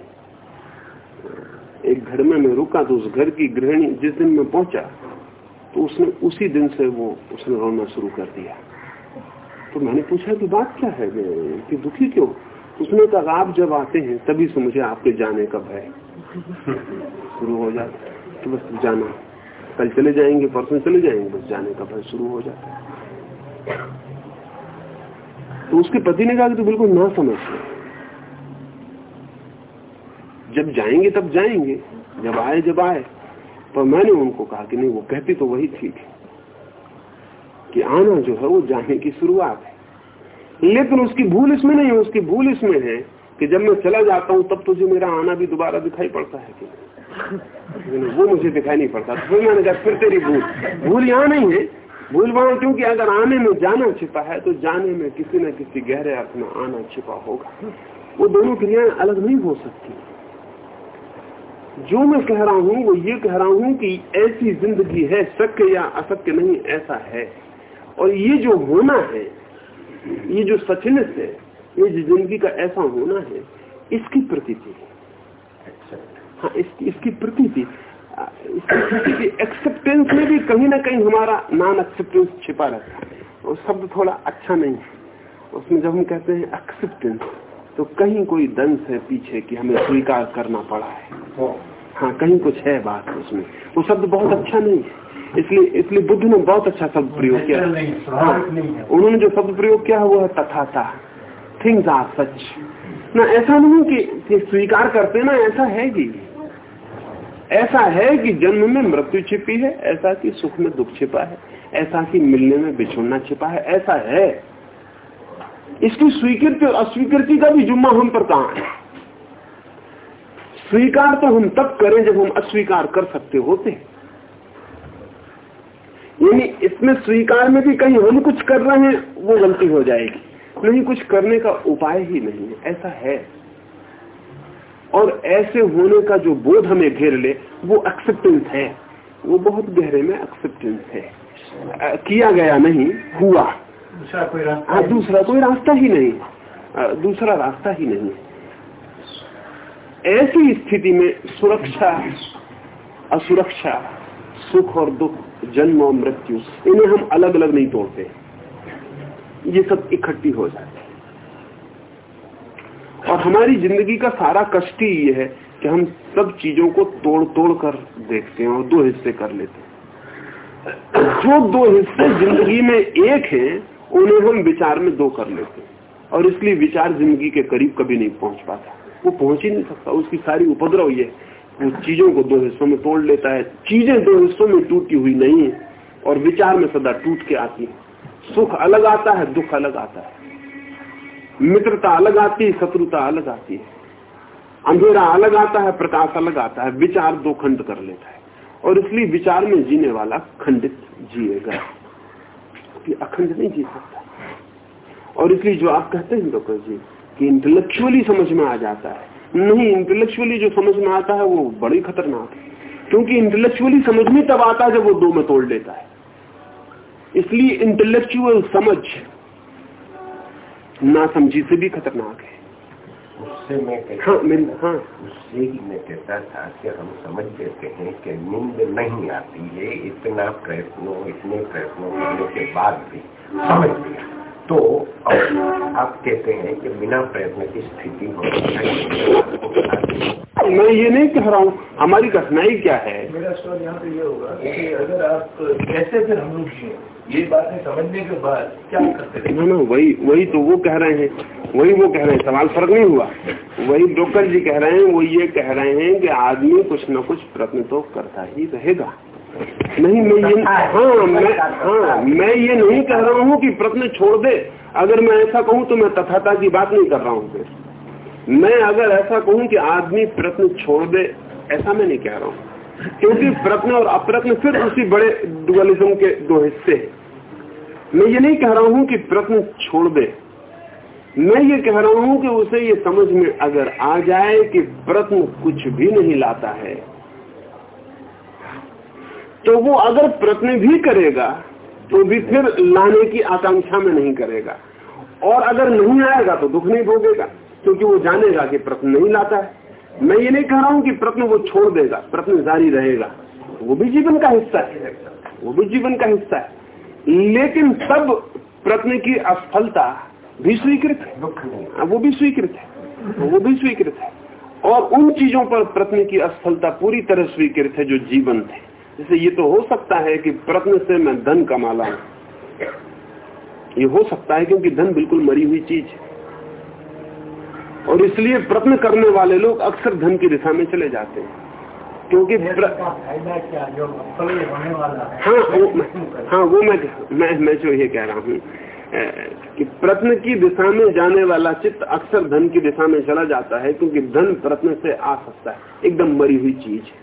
एक घर में मैं रुका तो उस घर की गृहिणी जिस दिन मैं पहुँचा तो उसने उसी दिन से वो उसने रोना शुरू कर दिया। तो मैंने पूछा कि बात क्या है? कि दुखी क्यों? उसने कहा, आप जब आते हैं तभी से मुझे आपके जाने का भय शुरू हो जाता तो बस जाना। कल चले जाएँगे, परसों चले जाएँगे, बस जाने का भय शुरू हो जाता तो उसके पति ने कहा कि तो बिल्कुल ना समझ। जब जाएँगे तब जाएँगे, जब आए जब आए। पर मैंने उनको कहा कि नहीं, वो कहती तो वही ठीक है कि आना जो है वो जाने की शुरुआत है। लेकिन उसकी भूल इसमें नहीं है, उसकी भूल इसमें है कि जब मैं चला जाता हूँ, तब तुझे मेरा आना भी दोबारा दिखाई पड़ता है कि वो मुझे दिखाई नहीं पड़ता। तो फिर मैंने कहा, फिर तेरी भूल। भूल यहाँ नहीं है। भूल वहाँ क्योंकि अगर आने में जाना छिपा है तो जाने में किसी न किसी गहरे अर्थ में आना छिपा होगा। वो दोनों क्रियाएँ अलग नहीं हो सकती। जो मैं कह रहा हूँ, वो ये कह रहा हूँ कि ऐसी ज़िंदगी है सत्य या असत्य नहीं, ऐसा है। और ये जो होना है, ये जो सचनेस है, ये जो ज़िंदगी का ऐसा होना है, इसकी प्रतीति हाँ। इसकी इसकी प्रतीति। इसकी एक्सेप्टेंस में भी कहीं ना कहीं हमारा नॉन एक्सेप्टेंस छिपा रहता है। वो शब्द थोड़ा अच्छा नहीं है। उसमें जब हम कहते हैं एक्सेप्टेंस तो कहीं कोई दंश है पीछे कि हमें स्वीकार करना पड़ा है। हाँ। कहीं कुछ है बात उसमें। वो शब्द बहुत अच्छा नहीं है। इसलिए इसलिए बुद्ध ने बहुत अच्छा शब्द प्रयोग किया। हाँ उन्होंने जो शब्द प्रयोग किया वो है तथा था थिंग्स आर सच ना ऐसा नहीं कि, कि स्वीकार करते ना ऐसा है कि। ऐसा है कि जन्म में मृत्यु छिपी है ऐसा कि सुख में दुख छिपा है ऐसा कि मिलने में बिछुड़ना छिपा है ऐसा है। इसकी स्वीकृति और अस्वीकृति का भी जुम्मा हम पर कहा है? स्वीकार तो हम तब करें जब हम अस्वीकार कर सकते होते यानी इसमें स्वीकार में भी कहीं हम कुछ कर रहे हैं वो गलती हो जाएगी। नहीं कुछ करने का उपाय ही नहीं है ऐसा है। और ऐसे होने का जो बोध हमें घेर ले वो एक्सेप्टेंस है। वो बहुत गहरे में एक्सेप्टेंस है। आ, किया गया नहीं हुआ। दूसरा कोई रास्ता हाँ दूसरा कोई रास्ता ही नहीं। दूसरा रास्ता ही नहीं। ऐसी स्थिति में सुरक्षा, असुरक्षा, सुख और दुख, जन्म और मृत्यु, इन्हें हम अलग अलग नहीं तोड़ते। ये सब इकट्ठी हो जाते और हमारी ज़िंदगी का सारा कष्ट ही ये है कि हम सब चीज़ों को तोड़ तोड़ कर देखते हैं और दो हिस्से कर लेते हैं। जो दो हिस्से ज़िंदगी में एक हैं, उन्हें हम विचार में दो कर लेते हैं। और इसलिए विचार ज़िंदगी के करीब कभी नहीं पहुँच पाता। वो पहुँच ही नहीं सकता। उसकी सारी उपद्रव ये वो चीज़ों को दो हिस्सों में तोड़ लेता है। चीज़ें दो हिस्सों में टूटी हुई नहीं है और विचार में सदा टूट के आती है। सुख अलग आता है, दुख अलग आता है। मित्रता अलग आती है, शत्रुता अलग आती है। अंधेरा अलग आता है, प्रकाश अलग आता है। विचार दो खंड कर लेता है। और इसलिए विचार में जीने वाला खंडित जिएगा। अखंड नहीं जी सकता। और इसलिए जो आप कहते हैं, डॉक्टर जी कि इंटेलेक्चुअली समझ में आ जाता है। नहीं इंटेलेक्चुअली जो समझ में आता है वो बड़ी खतरनाक है। क्योंकि इंटेलेक्चुअली समझ में तब आता है जब वो दो में तोड़ लेता है। इसलिए इंटेलेक्चुअल समझ ना समझी से भी खतरनाक है। उससे मैं कहता हाँ मिल हाँ उससे ही मैं कहता था कि हम समझ लेते हैं कि नींद नहीं आती है। इतना प्रयत्नों इतने प्रयत्नों करने के बाद भी समझ लिया तो आप कहते हैं कि बिना प्रयत्न की स्थिति हो मैं ये नहीं कह रहा हूँ हमारी कठिनाई क्या है? मेरा सवाल यहाँ पे ये होगा कि अगर आप कैसे फिर हम लोग ये बातें समझने के बाद क्या करते ना ना वही वही तो वो कह रहे हैं वही वो कह रहे हैं सवाल फ़र्क नहीं हुआ। वही डॉक्टर जी कह रहे हैं वो ये कह रहे हैं कि आदमी कुछ न कुछ प्रयत्न तो करता ही रहेगा। नहीं मैं ये हाँ मैं हाँ मैं ये नहीं कह रहा हूँ कि प्रश्न छोड़ दे। अगर मैं ऐसा कहूँ तो मैं तथाता की बात नहीं कर रहा हूँ फिर। मैं अगर ऐसा कहूँ कि आदमी प्रश्न छोड़ दे ऐसा मैं नहीं कह रहा हूँ। क्योंकि प्रश्न और अप्रश्न फिर उसी बड़े डुअलिज्म के दो हिस्से हैं। मैं ये नहीं कह रहा हूँ कि प्रश्न छोड़ दे। मैं ये कह रहा हूँ कि उसे ये समझ में अगर आ जाए कि प्रश्न कुछ भी नहीं लाता है तो वो अगर प्रश्न भी करेगा तो भी फिर लाने की आकांक्षा में नहीं करेगा। और अगर नहीं आएगा तो दुख नहीं भोगेगा क्योंकि वो जानेगा कि प्रश्न नहीं लाता है। मैं ये नहीं कह रहा हूँ कि प्रश्न वो छोड़ देगा प्रश्न जारी रहेगा। वो भी जीवन का हिस्सा है वो भी जीवन का हिस्सा है। लेकिन तब प्रश्न की असफलता भी स्वीकृत है। हाँ, वो भी स्वीकृत है। वो भी स्वीकृत है। और उन चीज़ों पर प्रश्न की असफलता पूरी तरह स्वीकृत है जो जीवन थे जैसे ये तो हो सकता है कि प्रश्न से मैं धन कमा ला ये हो सकता है क्योंकि धन बिल्कुल मरी हुई चीज़ और इसलिए प्रश्न करने वाले लोग अक्सर धन की दिशा में चले जाते हैं। क्योंकि प्र... क्या जो होने वाला है? हाँ वो हाँ वो मैं मैं मैं जो ये कह रहा हूँ कि प्रश्न की दिशा में जाने वाला चित्त अक्सर धन की दिशा में चला जाता है क्योंकि धन प्रश्न से आ सकता है। एकदम मरी हुई चीज़ है।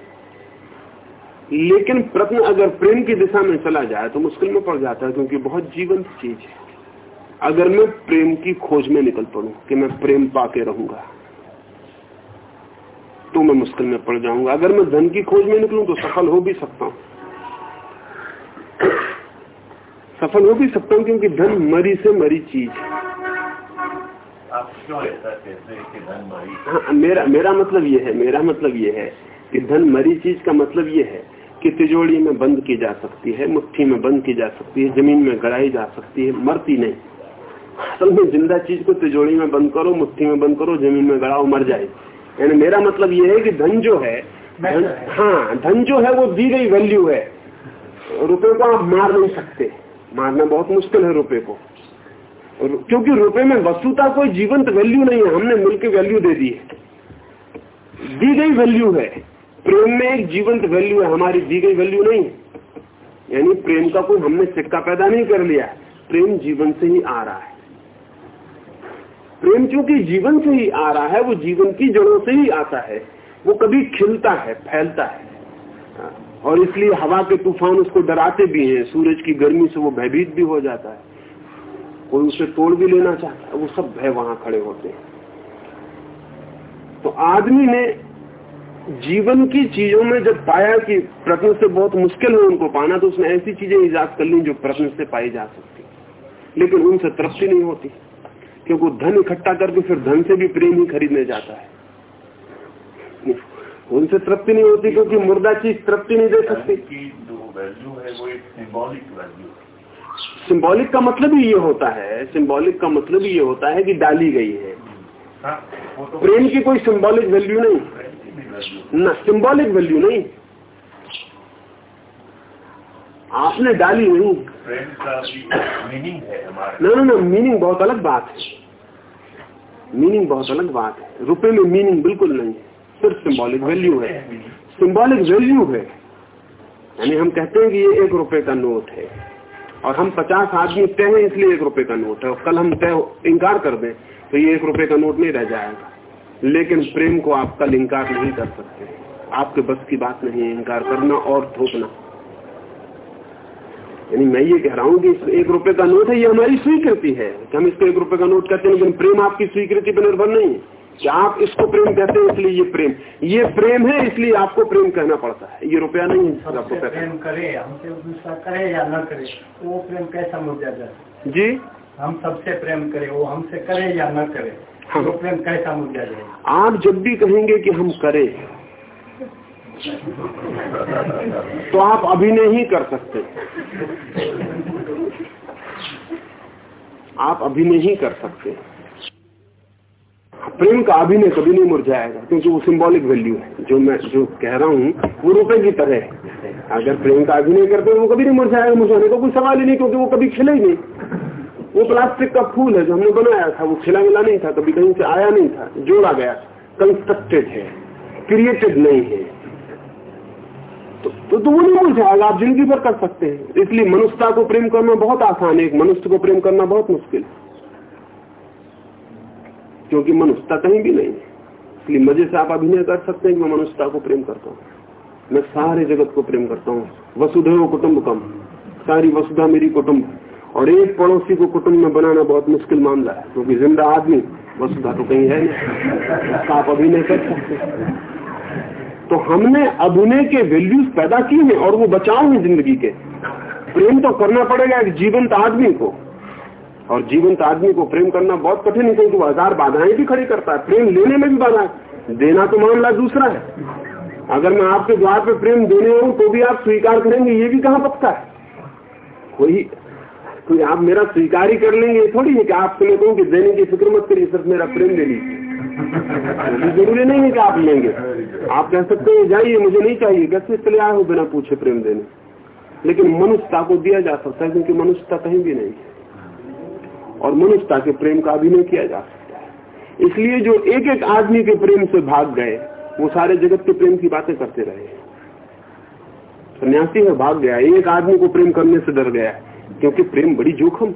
लेकिन प्रश्न अगर प्रेम की दिशा में चला जाए तो मुश्किल में पड़ जाता है क्योंकि बहुत जीवंत चीज़ है। अगर मैं प्रेम की खोज में निकल पड़ू कि मैं प्रेम पाके रहूँगा तो मैं मुश्किल में पड़ जाऊँगा। अगर मैं धन की खोज में निकलूं तो सफल हो भी सकता हूँ। सफल हो भी सकता हूँ क्योंकि धन मरी से मरी चीज़ है। हाँ मेरा? मेरा मतलब यह है मेरा मतलब यह है कि धन मरी चीज़ का मतलब यह है कि तिजोड़ी में बंद की जा सकती है मुट्ठी में बंद की जा सकती है ज़मीन में गड़ाई जा सकती है मरती नहीं। असल में ज़िंदा चीज़ को तिजोड़ी में बंद करो मुट्ठी में बंद करो ज़मीन में गड़ाओ मर जाएगी यानी मेरा मतलब ये है कि धन जो है धन, हाँ। धन जो है वो दी गई वैल्यू है। रुपए को आप मार नहीं सकते। मारना बहुत मुश्किल है रुपए को। क्योंकि रुपए में वस्तुता कोई जीवंत वैल्यू नहीं है हमने मिलकर वैल्यू दे दी है। दी गई वैल्यू है। प्रेम में एक जीवंत वैल्यू है, हमारी दी गई वैल्यू नहीं। है यानी प्रेम का कोई हमने सिक्का पैदा नहीं कर लिया, प्रेम जीवन से ही आ रहा है। प्रेम चूँकि जीवन से ही आ रहा है, वो जीवन की जड़ों से ही आता है। वो कभी खिलता है, फैलता है, और इसलिए हवा के तूफ़ान उसको डराते भी हैं, सूरज की गर्मी से वो भयभीत भी हो जाता है। कोई उसे तोड़ भी लेना चाहता है, वो सब भय वहाँ खड़े होते हैं। तो आदमी ने जीवन की चीज़ों में जब पाया कि प्रश्न से बहुत मुश्किल है उनको पाना तो उसने ऐसी चीज़ें ईजाद कर ली जो प्रश्न से पाई जा सकती। लेकिन उनसे तृप्ति नहीं होती क्योंकि धन इकट्ठा करके फिर धन से भी प्रेम ही खरीदने जाता है। उनसे तृप्ति नहीं होती क्योंकि मुर्दा चीज़ तृप्ति नहीं दे सकती। वैल्यू है वो एक सिंबॉलिक वैल्यू सिंबॉलिक का मतलब ही ये होता है सिंबॉलिक का मतलब ही ये होता है कि डाली गई है। हाँ, तो प्रेम की कोई सिंबॉलिक वैल्यू नहीं। ना सिंबॉलिक वैल्यू नहीं। आपने डाली नहीं मीनिंग है हमारा। ना ना ना मीनिंग बहुत अलग बात है। मीनिंग बहुत अलग बात है। रुपए में मीनिंग बिल्कुल नहीं है। सिर्फ़ सिंबॉलिक वैल्यू है। सिंबॉलिक वैल्यू है। यानी हम कहते हैं कि ये एक रुपए का नोट है। और हम पचास आदमी तय हैं इसलिए एक रुपए का नोट है। और कल हम तय इंकार कर दें तो ये एक रुपए का नोट नहीं रह जाएगा। लेकिन प्रेम को आप कल इंकार नहीं कर सकते। आपके बस की बात नहीं है इंकार करना और थोपना। यानी मैं ये कह रहा हूँ कि एक रुपए का नोट है ये हमारी स्वीकृति है। कि हम इसको एक रुपए का नोट कहते हैं लेकिन प्रेम आपकी स्वीकृति पर निर्भर नहीं है। कि आप इसको प्रेम कहते हैं इसलिए ये प्रेम। ये प्रेम है इसलिए आपको प्रेम कहना पड़ता है। ये रुपया नहीं है आपको प्रेम करे हमसे करे या न करे वो प्रेम कैसा मुद्दा जी? हम सबसे प्रेम करे वो हमसे करे या न करे। हाँ। वो प्रेम कैसा मुद्दा है आप जब भी कहेंगे कि हम करें तो आप अभिनय ही कर सकते। आप अभिनय ही कर सकते। प्रेम का अभिनय कभी नहीं मुरझाएगा क्योंकि वो सिंबॉलिक वैल्यू है। जो मैं जो कह रहा हूँ वो रुपए की तरह है। अगर प्रेम का अभिनय करते वो कभी नहीं मुरझाएगा। मुरझाने का कोई सवाल ही नहीं क्योंकि वो कभी खिले ही नहीं। वो प्लास्टिक का फूल है जो हमने बनाया था वो खिला मिला नहीं था कभी कहीं से आया नहीं था जोड़ा गया कंस्ट्रक्टेड है क्रिएटेड नहीं है। तो, तो, तो वो नहीं मुरझाएगा आप ज़िंदगी भर कर सकते हैं। इसलिए मनुष्यता को प्रेम करना बहुत आसान है एक मनुष्य को प्रेम करना बहुत मुश्किल क्योंकि मनुष्यता कहीं भी नहीं है। इसलिए मज़े से आप अभिनय कर सकते हैं कि मैं मनुष्यता को प्रेम करता हूँ। मैं सारे जगत को प्रेम करता हूँ। वसुधैव कुटुम्ब कम सारी वसुधा मेरी कुटुम्ब और एक पड़ोसी को कुटुंब में बनाना बहुत मुश्किल मामला है, क्योंकि तो ज़िंदा आदमी वसुधा तो कहीं है नहीं। आप अभिनय कर सकते। तो हमने अभिनय के वैल्यूज़ पैदा किए हैं और वो बचाव है ज़िंदगी के। प्रेम तो करना पड़ेगा एक जीवंत आदमी को। और जीवंत आदमी को प्रेम करना बहुत कठिन है, क्योंकि वो हज़ार बाधाएँ भी खड़ी करता है। प्रेम लेने में भी बाधा देना तो मामला दूसरा है। अगर मैं आपके द्वार पे प्रेम देने हूँ तो भी आप स्वीकार करेंगे, ये भी कहाँ पकता है? कोई कोई आप मेरा स्वीकार ही कर लेंगे थोड़ी है कि आपसे मैं कहूँ कि देने की फ़िक्र मत करिए सिर्फ़ मेरा प्रेम ले लीजिए। ज़रूरी नहीं है कि आप लेंगे। आप कह सकते हैं, जाइए, मुझे नहीं चाहिए कैसे चले आए हो बिना पूछे प्रेम देने। लेकिन मनुष्यता को दिया जा सकता है, क्योंकि मनुष्यता कहीं भी नहीं है। और मनुष्यता के प्रेम का अभिनय किया जा सकता है। इसलिए जो एक एक आदमी के प्रेम से भाग गए, वो सारे जगत के प्रेम की बातें करते रहे। सन्यासी में भाग गया, एक आदमी को प्रेम करने से डर गया। क्योंकि प्रेम बड़ी जोखम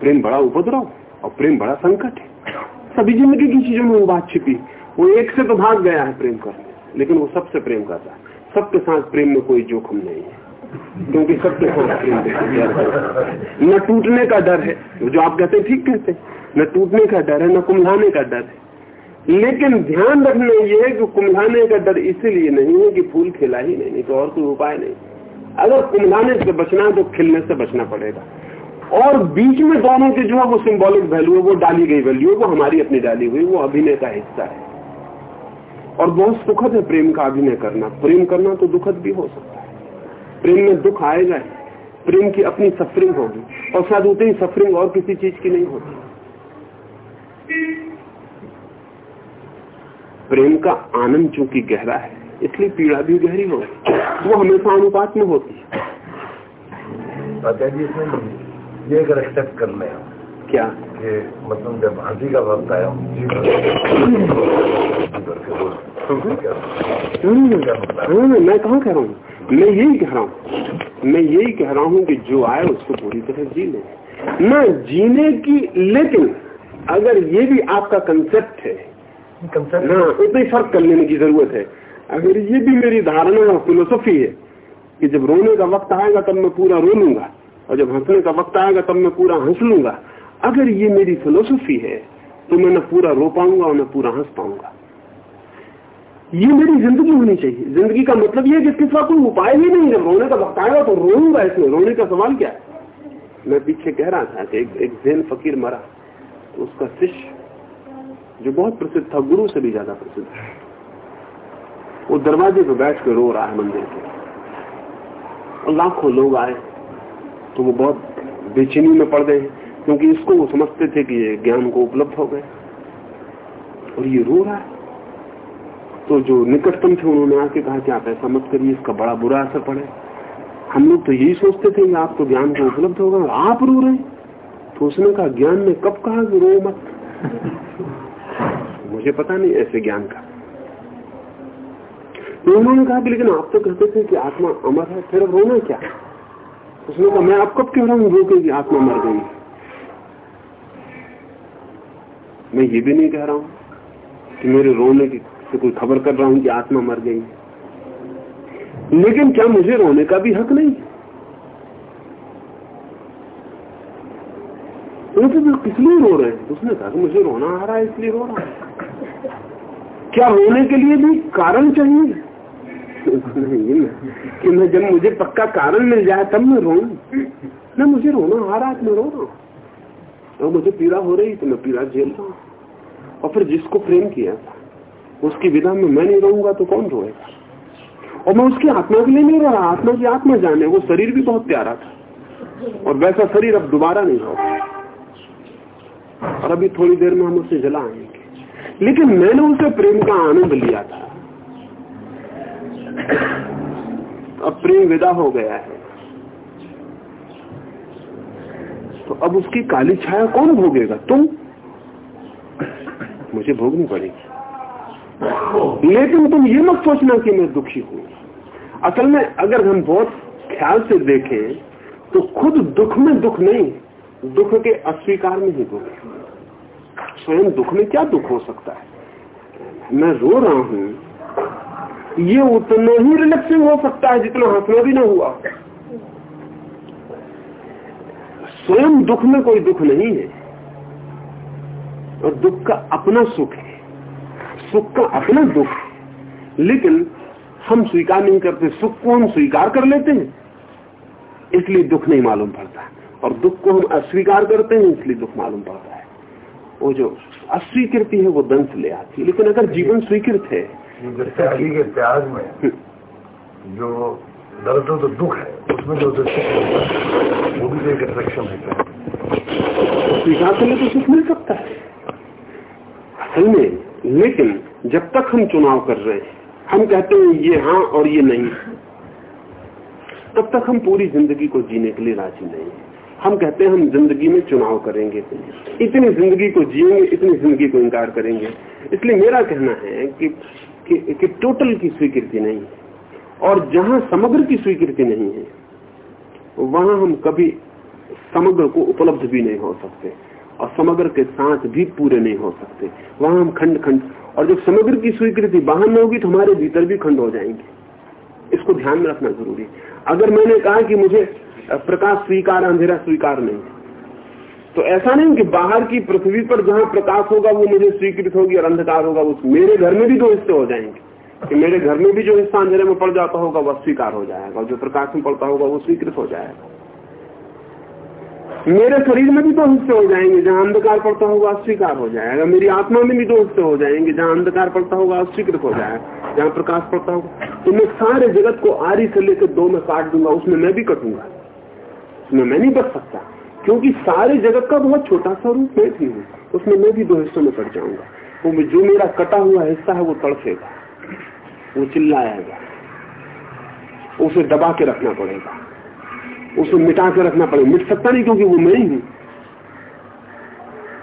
प्रेम बड़ा उपद्रव और प्रेम बड़ा संकट है। सभी ज़िंदगी की चीज़ों में वो बात छिपी। वो एक से तो भाग गया है प्रेम करने लेकिन वो सबसे प्रेम करता है सबके साथ प्रेम में कोई जोखम नहीं है क्योंकि सबके साथ प्रेम न टूटने का डर है जो आप कहते हैं ठीक कहते हैं। न टूटने का डर है न कुमलाने का डर है। लेकिन ध्यान रखना यह है कि कुमलाने का डर इसलिए नहीं है कि फूल खिला ही नहीं, नहीं तो और कोई उपाय नहीं। अगर कुमलाने से बचना है तो खिलने से बचना पड़ेगा। और बीच में दोनों के जो है वो सिंबॉलिक वैल्यू है, वो डाली गई वैल्यू वो हमारी अपनी डाली हुई, वो अभिनय का हिस्सा है। और बहुत सुखद है प्रेम का अभिनय करना। प्रेम करना तो दुखद भी हो सकता है। प्रेम में दुख आएगा प्रेम की अपनी सफरिंग होगी। और शायद उतनी सफरिंग और किसी चीज़ की नहीं होती। प्रेम का आनंद चूँकि गहरा है इसलिए पीड़ा भी गहरी हो वो हमेशा अनुपात में होती है। ये अगर एक्सेप्ट कर लें क्या? कि मतलब जब हँसी का वक्त आया मैं कहाँ कह रहा हूँ? मैं यही कह रहा हूँ मैं यही कह रहा हूँ कि जो आए उसको पूरी तरह जी ले न जीने की लेकिन अगर ये भी आपका कंसेप्ट है कंसेप्ट उतना ही फ़र्क कर लेने की ज़रूरत है। अगर ये भी मेरी धारणा और फिलोसफी है कि जब रोने का वक्त आएगा तब मैं पूरा रो लूँगा और जब हंसने का वक्त आएगा तब मैं पूरा हंस लूँगा। अगर ये मेरी फिलोसफी है तो मैं न पूरा रो पाऊँगा और न पूरा हंस पाऊँगा। ये मेरी ज़िंदगी होनी चाहिए। ज़िंदगी का मतलब यह है कि साथ कोई उपाय ही नहीं जब रोने का वक्त आएगा तो रोऊँगा इसमें। रोने का सवाल क्या मैं पीछे कह रहा था कि एक, एक जैन फकीर मरा तो उसका शिष्य जो बहुत प्रसिद्ध था गुरु से भी ज़्यादा प्रसिद्ध वो दरवाजे पे बैठ के रो रहा है मंदिर के। और लाखों लोग आए। तो वो बहुत बेचैनी में पड़ गए, क्योंकि इसको वो समझते थे कि ये ज्ञान को उपलब्ध हो गए। और ये रो रहा है। तो जो निकटतम थे, उन्होंने आके कहा कि आप ऐसा मत करिए, इसका बड़ा बुरा असर पड़े। हम लोग तो यही सोचते थे कि आपको ज्ञान को उपलब्ध होगा और आप रो रहे तो उसने कहा, ज्ञान ने कब कहा कि रो मत? *laughs* मुझे पता नहीं, ऐसे ज्ञान का। उन्होंने कहा कि लेकिन आप तो कहते थे कि आत्मा अमर है, फिर अब रोना क्या? उसने कहा, मैं आप कब कह रहा हूँ रो के आत्मा मर गई मैं ये भी नहीं कह रहा हूँ कि मेरे रोने की से कोई खबर कर रहा हूँ कि आत्मा मर गई लेकिन क्या मुझे रोने का भी हक नहीं? तो किस लिए रो रहे हैं? उसने कहा मुझे रोना आ रहा है, इसलिए रो रहा है। क्या रोने के लिए भी कारण चाहिए? कि मैं जब मुझे पक्का कारण मिल जाए, तब मैं रो ना मुझे रोना आ रहा मैं रो रहा हूँ। और मुझे पीड़ा हो रही तो मैं पीड़ा झेल रहा हूँ। और फिर जिसको प्रेम किया था उसकी विधा में मैं नहीं रहूँगा तो कौन रोएगा और मैं उसकी आत्मा के लिए नहीं रो रहा, आत्मा की आत्मा जाने, वो शरीर भी बहुत प्यारा था। और वैसा शरीर अब दोबारा नहीं होगा। और अभी थोड़ी देर में हम उसे जला आएँगे। लेकिन मैंने उसे प्रेम का आनंद लिया था। अब प्रेम विदा हो गया है। तो अब उसकी काली छाया कौन भोगेगा? तुम? मुझे भोगनी पड़ेगी। लेकिन तुम ये मत सोचना कि मैं दुखी हूँ। असल में अगर हम बहुत ख्याल से देखें तो खुद दुख में दुख नहीं, दुख के अस्वीकार में ही दुख स्वयं दुख में क्या दुख हो सकता है? मैं रो रहा हूँ ये उतना ही रिलैक्सिंग हो सकता है जितना हंसना भी ना हुआ। स्वयं दुख में कोई दुख नहीं है। और दुख का अपना सुख है। सुख का अपना दुख है। लेकिन हम स्वीकार नहीं करते। सुख को हम स्वीकार कर लेते हैं। इसलिए दुख नहीं मालूम पड़ता। और दुख को हम अस्वीकार करते हैं, इसलिए दुख मालूम पड़ता है। वो जो अस्वीकृति है, वो दंश ले आती है। लेकिन अगर जीवन स्वीकृत है जैसे अली के त्याग में। जो दर्द तो दुख है, उसमें जो वो भी तो एक अट्रैक्शन है। करने तो सुख मिल सकता है। असल में, लेकिन जब तक हम चुनाव कर रहे हैं, हम कहते हैं ये हाँ और ये नहीं, तब तक हम पूरी ज़िंदगी को जीने के लिए राज़ी नहीं हम कहते हैं हम ज़िंदगी में चुनाव करेंगे इतनी ज़िंदगी को जिएँगे, इतनी ज़िंदगी को इनकार करेंगे। इसलिए मेरा कहना है कि कि, कि टोटल की स्वीकृति नहीं है। और जहाँ समग्र की स्वीकृति नहीं है वहाँ हम कभी समग्र को उपलब्ध भी नहीं हो सकते और समग्र के साथ भी पूरे नहीं हो सकते। वहाँ हम खंड खंड और जब समग्र की स्वीकृति बाहर में होगी तो हमारे भीतर भी खंड हो जाएँगे। इसको ध्यान में रखना ज़रूरी अगर मैंने कहा कि मुझे प्रकाश स्वीकार अंधेरा स्वीकार नहीं तो ऐसा नहीं कि बाहर की पृथ्वी पर जहाँ प्रकाश होगा वो मुझे स्वीकृत होगी और अंधकार होगा, उस मेरे घर में भी दो हिस्से हो जाएँगे। कि मेरे घर में भी जो हिस्सा अंधेरे में पड़ जाता होगा, वह स्वीकार हो जाएगा जो प्रकाश में पड़ता होगा, वो स्वीकृत हो जाएगा। मेरे शरीर में भी दो हिस्से हो जाएँगे, जहाँ अंधकार पड़ता होगा अस्वीकार हो जाएगा। मेरी आत्मा में भी दो हिस्से हो जाएँगे, जहाँ अंधकार पड़ता होगा अस्वीकृत हो जाएगा। जहाँ प्रकाश पड़ता होगा। तो मैं सारे जगत को आरी से लेकर दो में काट दूँगा, उसमें मैं भी कटूँगा। उसमें मैं नहीं बच सकता। क्योंकि सारे जगत का बहुत छोटा सा रूप मैं भी हूँ उसमें मैं भी दो हिस्सों में कट जाऊँगा। वो तो जो मेरा कटा हुआ हिस्सा है, वो तड़फेगा। वो चिल्लाएगा। उसे दबा के रखना पड़ेगा। उसे मिटा के रखना पड़ेगा। मिट सकता नहीं क्योंकि वो मैं ही हूँ।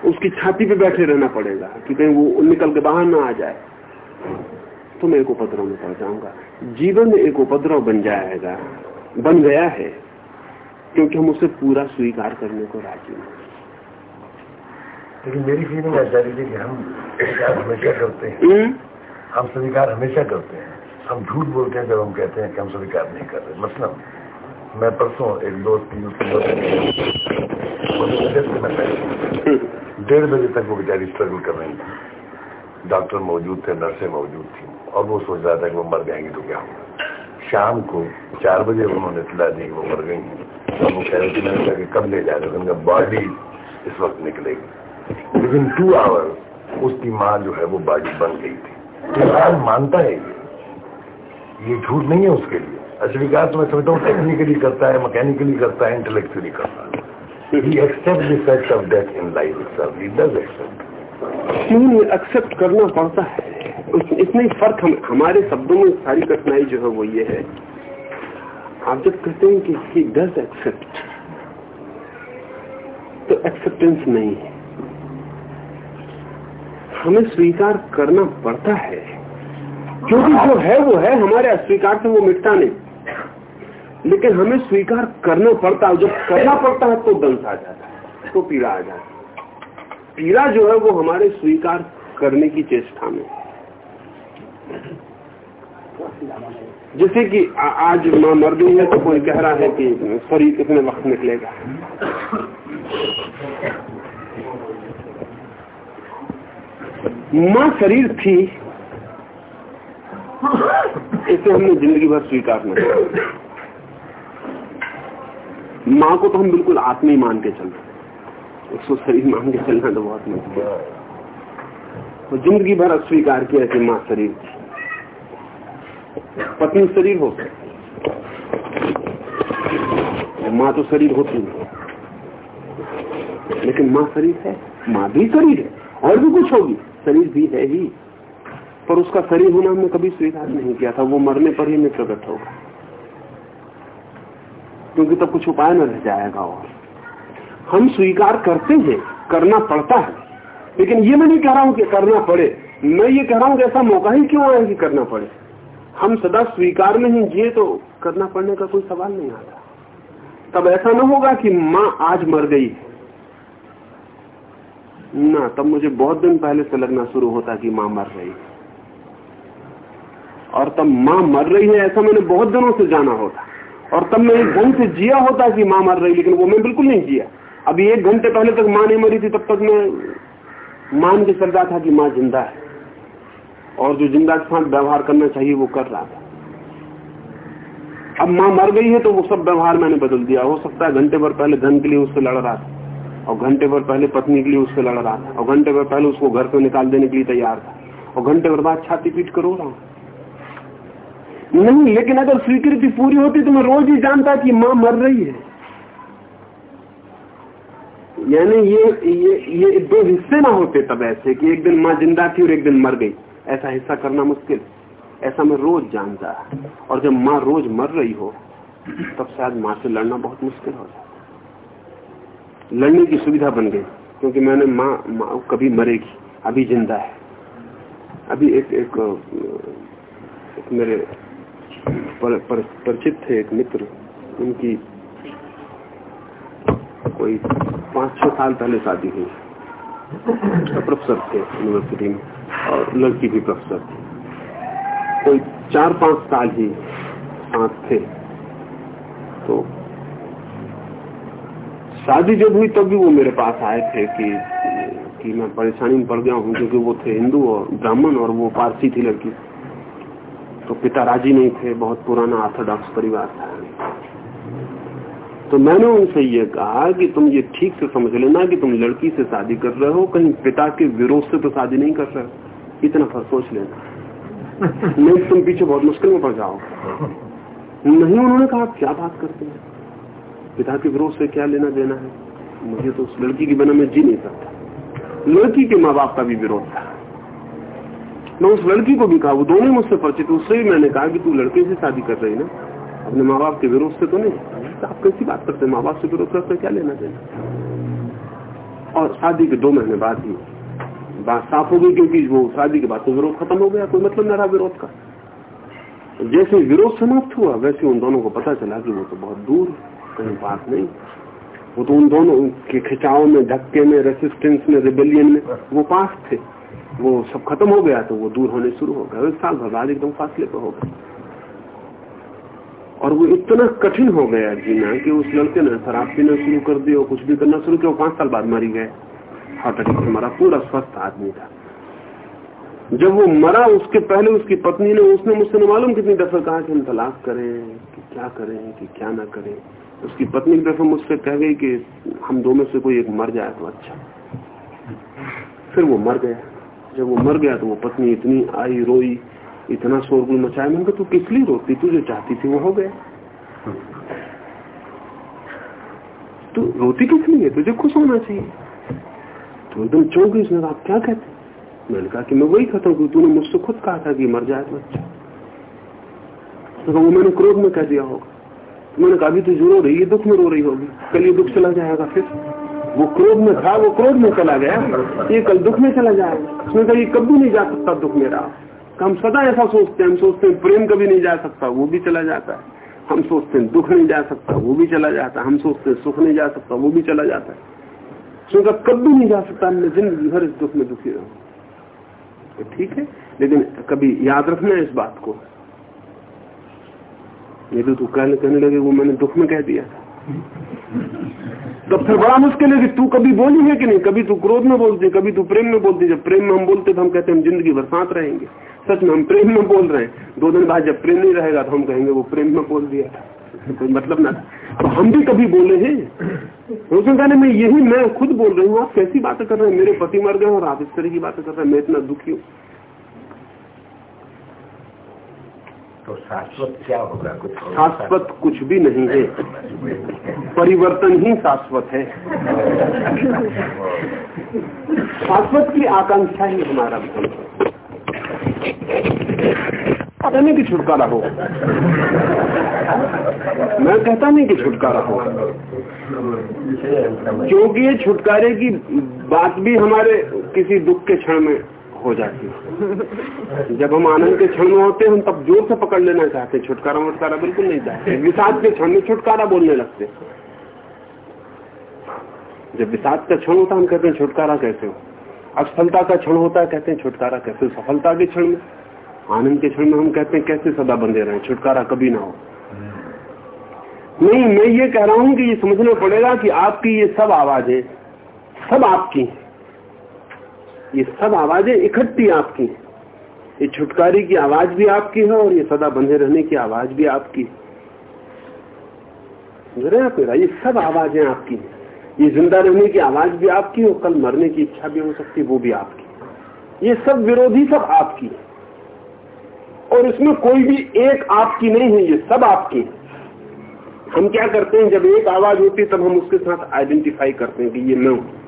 उसकी छाती पे बैठे रहना पड़ेगा कि कहीं वो निकल के बाहर ना आ जाए। तो मैं एक उपद्रव में पड़ जाऊँगा। जीवन एक उपद्रव बन जाएगा। बन गया है। क्योंकि हम उसे पूरा स्वीकार करने को राज़ी नहीं लेकिन मेरी फीलिंग है कि हम स्वीकार हमेशा करते हैं। हम्म? हम स्वीकार हमेशा करते हैं। हम झूठ बोलते हैं जब हम कहते हैं कि हम स्वीकार नहीं कर रहे। मतलब मैं परसों एक दोस्त की डेढ़ बजे तक वो बेचारी स्ट्रगल कर रही थी। डॉक्टर मौजूद थे नर्सें मौजूद थी। और वो सोच रहा था कि वो मर जाएँगे तो क्या होगा? शाम को चार बजे उन्होंने इतला दी, वो मर गई। और वो कह रही थी मैंने कहा कब ले जा रहे उनका बॉडी इस वक्त निकलेगी। लेकिन टू आवर उसकी माँ जो है, वो बॉडी बन गई थी। तो मानता है ये। ये झूठ नहीं है उसके लिए। अस्वीकार तो मैं समझता हूँ टेक्निकली करता है मैकेनिकली करता है इंटेलेक्चुअली करता है। Accept the fact of death in life itself. He does accept. क्यों एक्सेप्ट करना पड़ता है? इसमें फ़र्क हम, हमारे शब्दों में सारी कठिनाई जो है वो ये है। आप जब कहते हैं कि ही डज एक्सेप्ट तो एक्सेप्टेंस नहीं है। हमें स्वीकार करना पड़ता है। क्योंकि जो है, वो है, हमारे अस्वीकार से वो मिटता नहीं। लेकिन हमें स्वीकार करना पड़ता है। जब करना पड़ता है तो दंश आ जाता है तो पीड़ा आ जाती है। पीड़ा जो है, वो हमारे स्वीकार करने की चेष्टा में जैसे कि आज माँ मर गई है तो कोई कह रहा है कि शरीर कितने वक्त निकलेगा? माँ शरीर थी, इसे हमने ज़िंदगी भर स्वीकार नहीं माँ को तो हम बिल्कुल आत्मा ही मान के चलते उसको शरीर मान के चलना तो बहुत मुश्किल तो ज़िंदगी भर अस्वीकार किया कि माँ शरीर थी। पत्नी शरीर हो। माँ तो शरीर होती है लेकिन माँ शरीर है, माँ भी शरीर है, और भी कुछ होगी। शरीर भी है ही। पर उसका शरीर होना हमने कभी स्वीकार नहीं किया था। वो मरने पर ही प्रकट होगा। क्योंकि तब कुछ उपाय न रह जाएगा और। हम स्वीकार करते हैं, करना पड़ता है। लेकिन ये मैं नहीं कह रहा हूँ कि करना पड़े। मैं ये कह रहा हूँ कि ऐसा मौका ही क्यों आया कि करना पड़े? हम सदा स्वीकार में ही जिए तो करना पड़ने का कोई सवाल नहीं आता। तब ऐसा ना होगा कि माँ आज मर गई। ना, तब मुझे बहुत दिन पहले से लगना शुरू होता कि माँ मर रही। और तब माँ मर रही है, ऐसा मैंने बहुत दिनों से जाना होता। और तब मैं एक ढंग से जिया होता कि माँ मर रही, लेकिन वो मैं बिल्कुल नहीं जिया। अभी एक घंटे पहले तक माँ नहीं मरी थी, तब तक मैं मान के चल था कि माँ ज़िंदा है। और जो ज़िंदा के साथ व्यवहार करना चाहिए, वो कर रहा था। अब माँ मर गई है तो वो सब व्यवहार मैंने बदल दिया। हो सकता है घंटे भर पहले धन के लिए उससे लड़ रहा था, और घंटे भर पहले पत्नी के लिए उससे लड़ रहा था, और घंटे भर पहले उसको घर से निकाल देने के लिए तैयार था, और घंटे भर बाद छाती पीट कर रहा नहीं, लेकिन अगर स्वीकृति पूरी होती तो मैं रोज ही जानता कि माँ मर रही है। यानी ये ये ये दो हिस्से ना होते तब ऐसे कि एक दिन माँ ज़िंदा थी और एक दिन मर गई। ऐसा हिस्सा करना मुश्किल। ऐसा मैं रोज जानता और जब माँ रोज मर रही हो तब शायद माँ से लड़ना बहुत मुश्किल हो जाए लड़ने की सुविधा बन गई क्योंकि मैंने माँ माँ कभी मरेगी अभी ज़िंदा है। अभी एक एक, एक मेरे पर, पर, परिचित थे एक मित्र उनकी कोई पाँच छह साल पहले शादी हुई। प्रोफेसर थे यूनिवर्सिटी में। और लड़की भी प्रोफेसर थी। कोई चार पाँच साल ही साथ थे। तो शादी जब हुई तब भी वो मेरे पास आए थे कि कि मैं परेशानी में पड़ गया हूँ क्योंकि वो थे हिंदू और ब्राह्मण और वो पारसी थी लड़की। तो पिता राज़ी नहीं थे, बहुत पुराना ऑर्थोडॉक्स परिवार था। तो मैंने उनसे ये कहा कि तुम ये ठीक से समझ लेना कि तुम लड़की से शादी कर रहे हो कहीं पिता के विरोध से तो शादी नहीं कर रहे। हो इतना फ़र्क सोच लेना। *laughs* नहीं तुम पीछे बहुत मुश्किल में पड़ जाओ। नहीं उन्होंने कहा क्या बात करते हैं? पिता के विरोध से क्या लेना देना है? मुझे तो उस लड़की के बिना मैं जी नहीं सकता। लड़की के माँ बाप का भी विरोध था। मैं उस लड़की को भी कहा वो दोनों मुझसे परिचित उससे भी मैंने कहा कि तू लड़के से शादी कर रही ना? अपने माँ बाप के विरोध से तो नहीं। तो आप कैसी बात करते माँ बाप से विरोध करते क्या लेना देना? और शादी के दो महीने बाद ही बात साफ़ हो गई, क्योंकि वो शादी के बाद तो विरोध खत्म हो गया, कोई मतलब न रहा विरोध का। जैसे विरोध समाप्त हुआ, वैसे उन दोनों को पता चला कि वो तो बहुत दूर कहीं बात नहीं। वो तो उन दोनों के खिंचाव में, धक्के में रेसिस्टेंस में रिबेलियन में, वो पास थे। वो सब खत्म हो गया तो वो दूर होने शुरू हो गए साल भर बाद एकदम फासले पर हो गया और वो इतना कठिन हो गया जीना कि उस लड़के ने शराब पीना शुरू कर दिया कुछ भी करना शुरू किया पाँच साल बाद मरी गए। हार्ट अटैक से मरा, पूरा स्वस्थ आदमी था। जब वो मरा, उसके पहले उसकी पत्नी ने, उसने मुझसे मालूम कितनी दफ़ा कहा कि हम तलाक करें, कि क्या करें, कि क्या ना करें। उसकी पत्नी की दफ़ा मुझसे कह गई कि हम दो में से कोई एक मर जाए तो अच्छा। फिर वो मर गया। जब वो मर गया तो वो पत्नी इतनी आई रोई इतना शोरगुल मचाया, मैंने तू किस लिए रोती? तू जो चाहती थी वो हो गया। तू रोती किस लिए तुझे खुश होना चाहिए। तो एकदम चौंक गई उसने, आप क्या कहते मैंने कहा कि मैं वही कहता हूँ तूने मुझसे खुद कहा था कि मर जाए तो अच्छा। तो वो मैंने क्रोध में कह दिया होगा। तो मैंने कहा, अभी तू जो रो रही है, दुख में रो रही होगी। कल ये दुख चला जाएगा फिर। वो क्रोध में था, वो क्रोध में चला गया। ये कल दुख में चला जाएगा। उसने कहा, ये कभी नहीं जा सकता दुख मेरा। हम सदा ऐसा सोचते हैं, हम सोचते हैं प्रेम कभी नहीं जा सकता, वो भी चला जाता है। हम सोचते हैं दुख नहीं जा सकता, वो भी चला जाता है। हम सोचते हैं सुख नहीं जा सकता, वो भी चला जाता है। सुनकर कभी नहीं जा सकता मैं ज़िंदगी भर इस दुख में दुखी रहूँ। तो ठीक है, लेकिन कभी याद रखना इस बात को। ये तो तू कहने कहने लगे, वो मैंने दुख में कह दिया तो फिर बड़ा मुश्किल है कि तू कभी बोली है कि नहीं? कभी तू क्रोध में बोलती कभी तू प्रेम में बोलती जब प्रेम में हम बोलते तो हम कहते हैं हम ज़िंदगी भर साथ रहेंगे। सच में हम प्रेम में बोल रहे हैं। दो दिन बाद जब प्रेम नहीं रहेगा तो हम कहेंगे, वो प्रेम में बोल दिया *laughs* कोई मतलब ना। तो हम भी कभी बोले हैं। उसने कहा मैं यही, मैं खुद बोल रही हूँ, आप कैसी बातें कर रहे हैं? मेरे पति मर गए और आप इस तरह की बातें कर रहे हैं। मैं इतना दुखी हूँ। तो शाश्वत क्या होगा? कुछ शाश्वत कुछ भी नहीं है। परिवर्तन ही शाश्वत है। शाश्वत की आकांक्षा ही हमारा भ्रम पता नहीं कि छुटकारा हो। मैं कहता नहीं कि छुटकारा हो। क्योंकि ये छुटकारे की बात भी हमारे किसी दुख के क्षण में हो जाती है। जब हम आनंद के क्षण में होते हैं, हम तब ज़ोर से पकड़ लेना चाहते छुटकारा वुटकारा बिल्कुल नहीं चाहते। विषाद के क्षण में छुटकारा बोलने लगते जब विषाद का क्षण होता हम कहते हैं, छुटकारा कैसे हो? असफलता का क्षण होता है, कहते हैं, छुटकारा कैसे सफलता के क्षण में, आनंद के क्षण में हम कहते हैं, कैसे सदा बंधे रहे? छुटकारा कभी ना हो। नहीं, मैं ये कह रहा हूँ कि ये समझना पड़ेगा कि आपकी ये सब आवाज़ें सब आपकी हैं। ये सब आवाज़ें इकट्ठी आपकी ये छुटकारे की आवाज़ भी आपकी है और ये सदा बंधे रहने की आवाज़ भी आपकी है। आप ये सब आवाज़ें आपकी हैं। ये ज़िंदा रहने की आवाज़ भी आपकी और कल मरने की इच्छा भी हो सकती है, वो भी आपकी ये सब विरोधी सब आपकी और इसमें कोई भी एक आपकी नहीं है, ये सब आपकी हम क्या करते हैं? जब एक आवाज़ होती है, तब हम उसके साथ आइडेंटिफाई करते हैं कि ये मैं हूँ।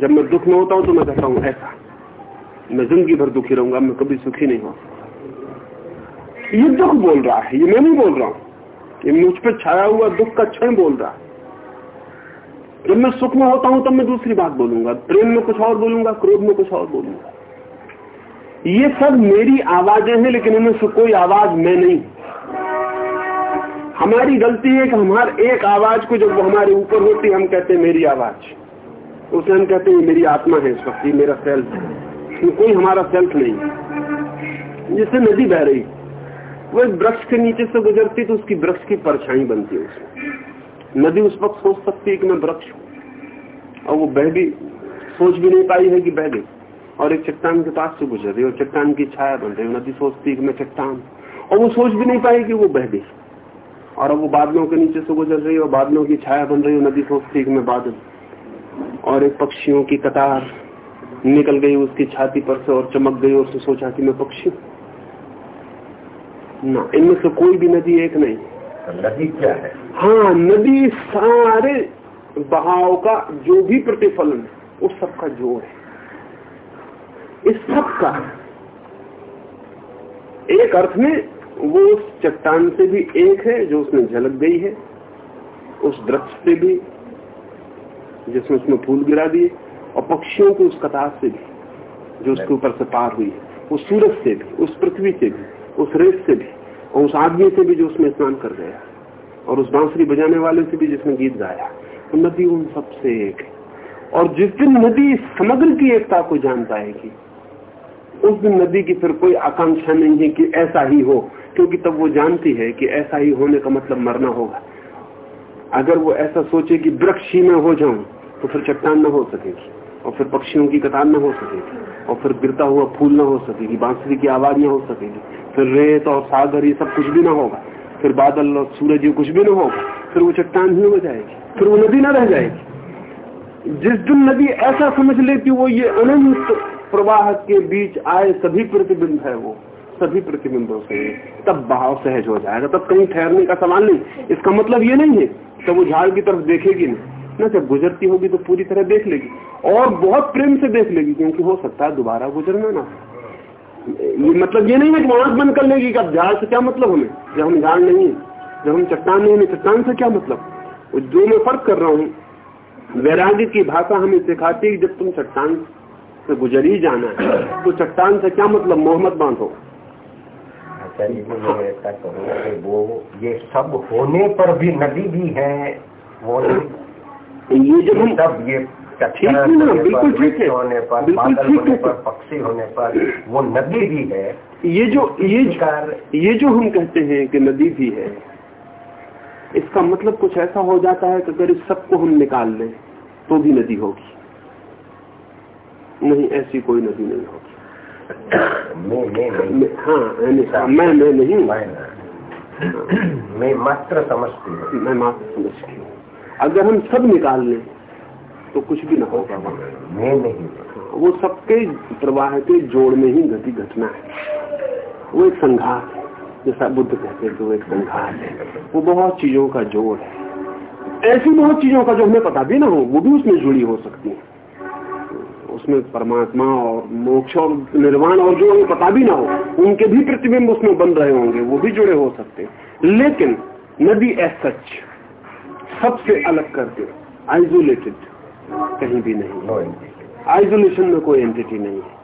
जब मैं दुख में होता हूँ तो मैं कहता हूँ, ऐसा। मैं ज़िंदगी भर दुखी रहूँगा, मैं कभी सुखी नहीं हो ये दुख बोल रहा है, ये मैं नहीं बोल रहा हूँ। ये मुझ पर छाया हुआ दुख का क्षण बोल रहा है। जब मैं सुख में होता हूँ, तब मैं दूसरी बात बोलूँगा। प्रेम में कुछ और बोलूँगा, क्रोध में कुछ और बोलूँगा। ये सब मेरी आवाज़ें हैं, लेकिन इनमें से कोई आवाज़ मैं नहीं। हमारी गलती है कि हमारे एक आवाज़ को जब हमारे ऊपर होती हम कहते हैं, मेरी आवाज़। उसे हम कहते हैं मेरी आत्मा है इस वक्त मेरा सेल्फ है। कोई हमारा सेल्फ नहीं। जिससे नदी बह रही। वो एक वृक्ष के नीचे से गुजरती तो उसकी वृक्ष की परछाई बनती है उसमें। नदी उस वक्त सोच सकती है कि मैं वृक्ष हूँ। और वो बह भी, सोच भी नहीं पाई है कि बह गई और एक चट्टान के पास से गुजर रही और चट्टान की छाया बन रही नदी सोचती है कि मैं चट्टान और वो सोच भी नहीं पाई कि वो बह गई और अब वो बादलों के नीचे से गुजर रही है और बादलों की छाया बन रही नदी सोचती है कि मैं बादल। और एक पक्षियों की कतार निकल गई उसकी छाती पर से और चमक गई और उसने सोचा कि मैं पक्षी ना इनमें से कोई भी नदी एक नहीं। तो नदी क्या है? हाँ नदी सारे बहाव का जो भी प्रतिफलन है उस सबका ज़ोर है। इस सब का एक अर्थ में वो उस चट्टान से भी एक है जो उसमें झलक गई है उस वृक्ष से भी जिसमें उसमें फूल गिरा दिए और पक्षियों की उस कतार से भी जो उसके ऊपर से पार हुई है उस सूरज से भी उस पृथ्वी से भी उस रेत से भी और उस आदमी से भी जो उसमें स्नान कर गया और उस बांसुरी बजाने वाले से भी जिसने गीत गाया तो नदी उन सबसे एक है। और जिस दिन नदी समग्र की एकता को जान पाएगी उस दिन नदी की फिर कोई आकांक्षा नहीं है कि ऐसा ही हो क्योंकि तब वो जानती है कि ऐसा ही होने का मतलब मरना होगा। अगर वो ऐसा सोचे कि वृक्ष ही में हो जाऊँ तो फिर चट्टान न हो सकेगी, और फिर पक्षियों की कतार न हो सकेगी, और फिर गिरता हुआ फूल न हो सकेगी, बांसुरी की आवाज़ न हो सकेगी, फिर रेत और सागर ये सब कुछ भी ना होगा, फिर बादल और सूरज ये कुछ भी ना होगा, फिर वो चट्टान ही हो जाएगी, फिर वो नदी ना रह जाएगी। जिस दिन नदी ऐसा समझ ले कि वो ये अनंत प्रवाह के बीच आए, सभी प्रतिबिंब है वो, सभी प्रतिबिंबों से, तब बहाव सहज हो जाएगा, तब कहीं ठहरने का सवाल नहीं। इसका मतलब ये नहीं है तब वो झाड़ की तरफ़ देखेगी नहीं। ना, जब गुजरती होगी तो पूरी तरह देख लेगी। और बहुत प्रेम से देख लेगी, क्योंकि हो सकता है दोबारा गुजरना ना ये मतलब ये नहीं है कि आँख बंद कर लेगी अब झाड़ से क्या मतलब हमें? जब हम झाड़ नहीं है, जब हम चट्टान नहीं है चट्टान से क्या मतलब? जो मैं फ़र्क कर रहा हूँ, वैराग्य की भाषा हमें सिखाती है जब तुम चट्टान से गुजर ही जाना है तो चट्टान से क्या मतलब? मोहम्मद बांधो। ऐसा वो, ये सब होने पर भी नदी भी है, वो ये जब हम सब ये ठीक ना बिल्कुल ठीक है। होने पर बिल्कुल बादल ठीक है। पर पक्षी होने पर वो नदी भी है। ये जो ये ये जो हम कहते हैं कि नदी भी है इसका मतलब कुछ ऐसा हो जाता है कि अगर इस सबको हम निकाल लें तो भी नदी होगी। नहीं ऐसी कोई नदी नहीं होगी। मैं मैं नहीं। मैं- हाँ मैं मैं नहीं। मैं मैं मात्र समझती हूँ। मैं मात्र समझती हूँ। अगर हम सब निकाल लें तो कुछ भी ना होगा। वहाँ नहीं। वो सबके प्रवाह के जोड़ में ही गति घटना है। वो एक संघात है जैसा बुद्ध कहते हैं कि वो एक संघात है। वो बहुत चीज़ों का जोड़ है। ऐसी बहुत चीज़ों का जो हमें पता भी ना हो वो भी उसमें जुड़ी हो सकती है। उसमें परमात्मा और मोक्ष और निर्वाण और जो हमें पता भी ना हो उनके भी प्रतिबिंब उसमें बन रहे होंगे वो भी जुड़े हो सकते हैं। लेकिन नदी एस सच सबसे अलग करके आइसोलेटेड कहीं भी नहीं आइसोलेशन में कोई एंटिटी नहीं है।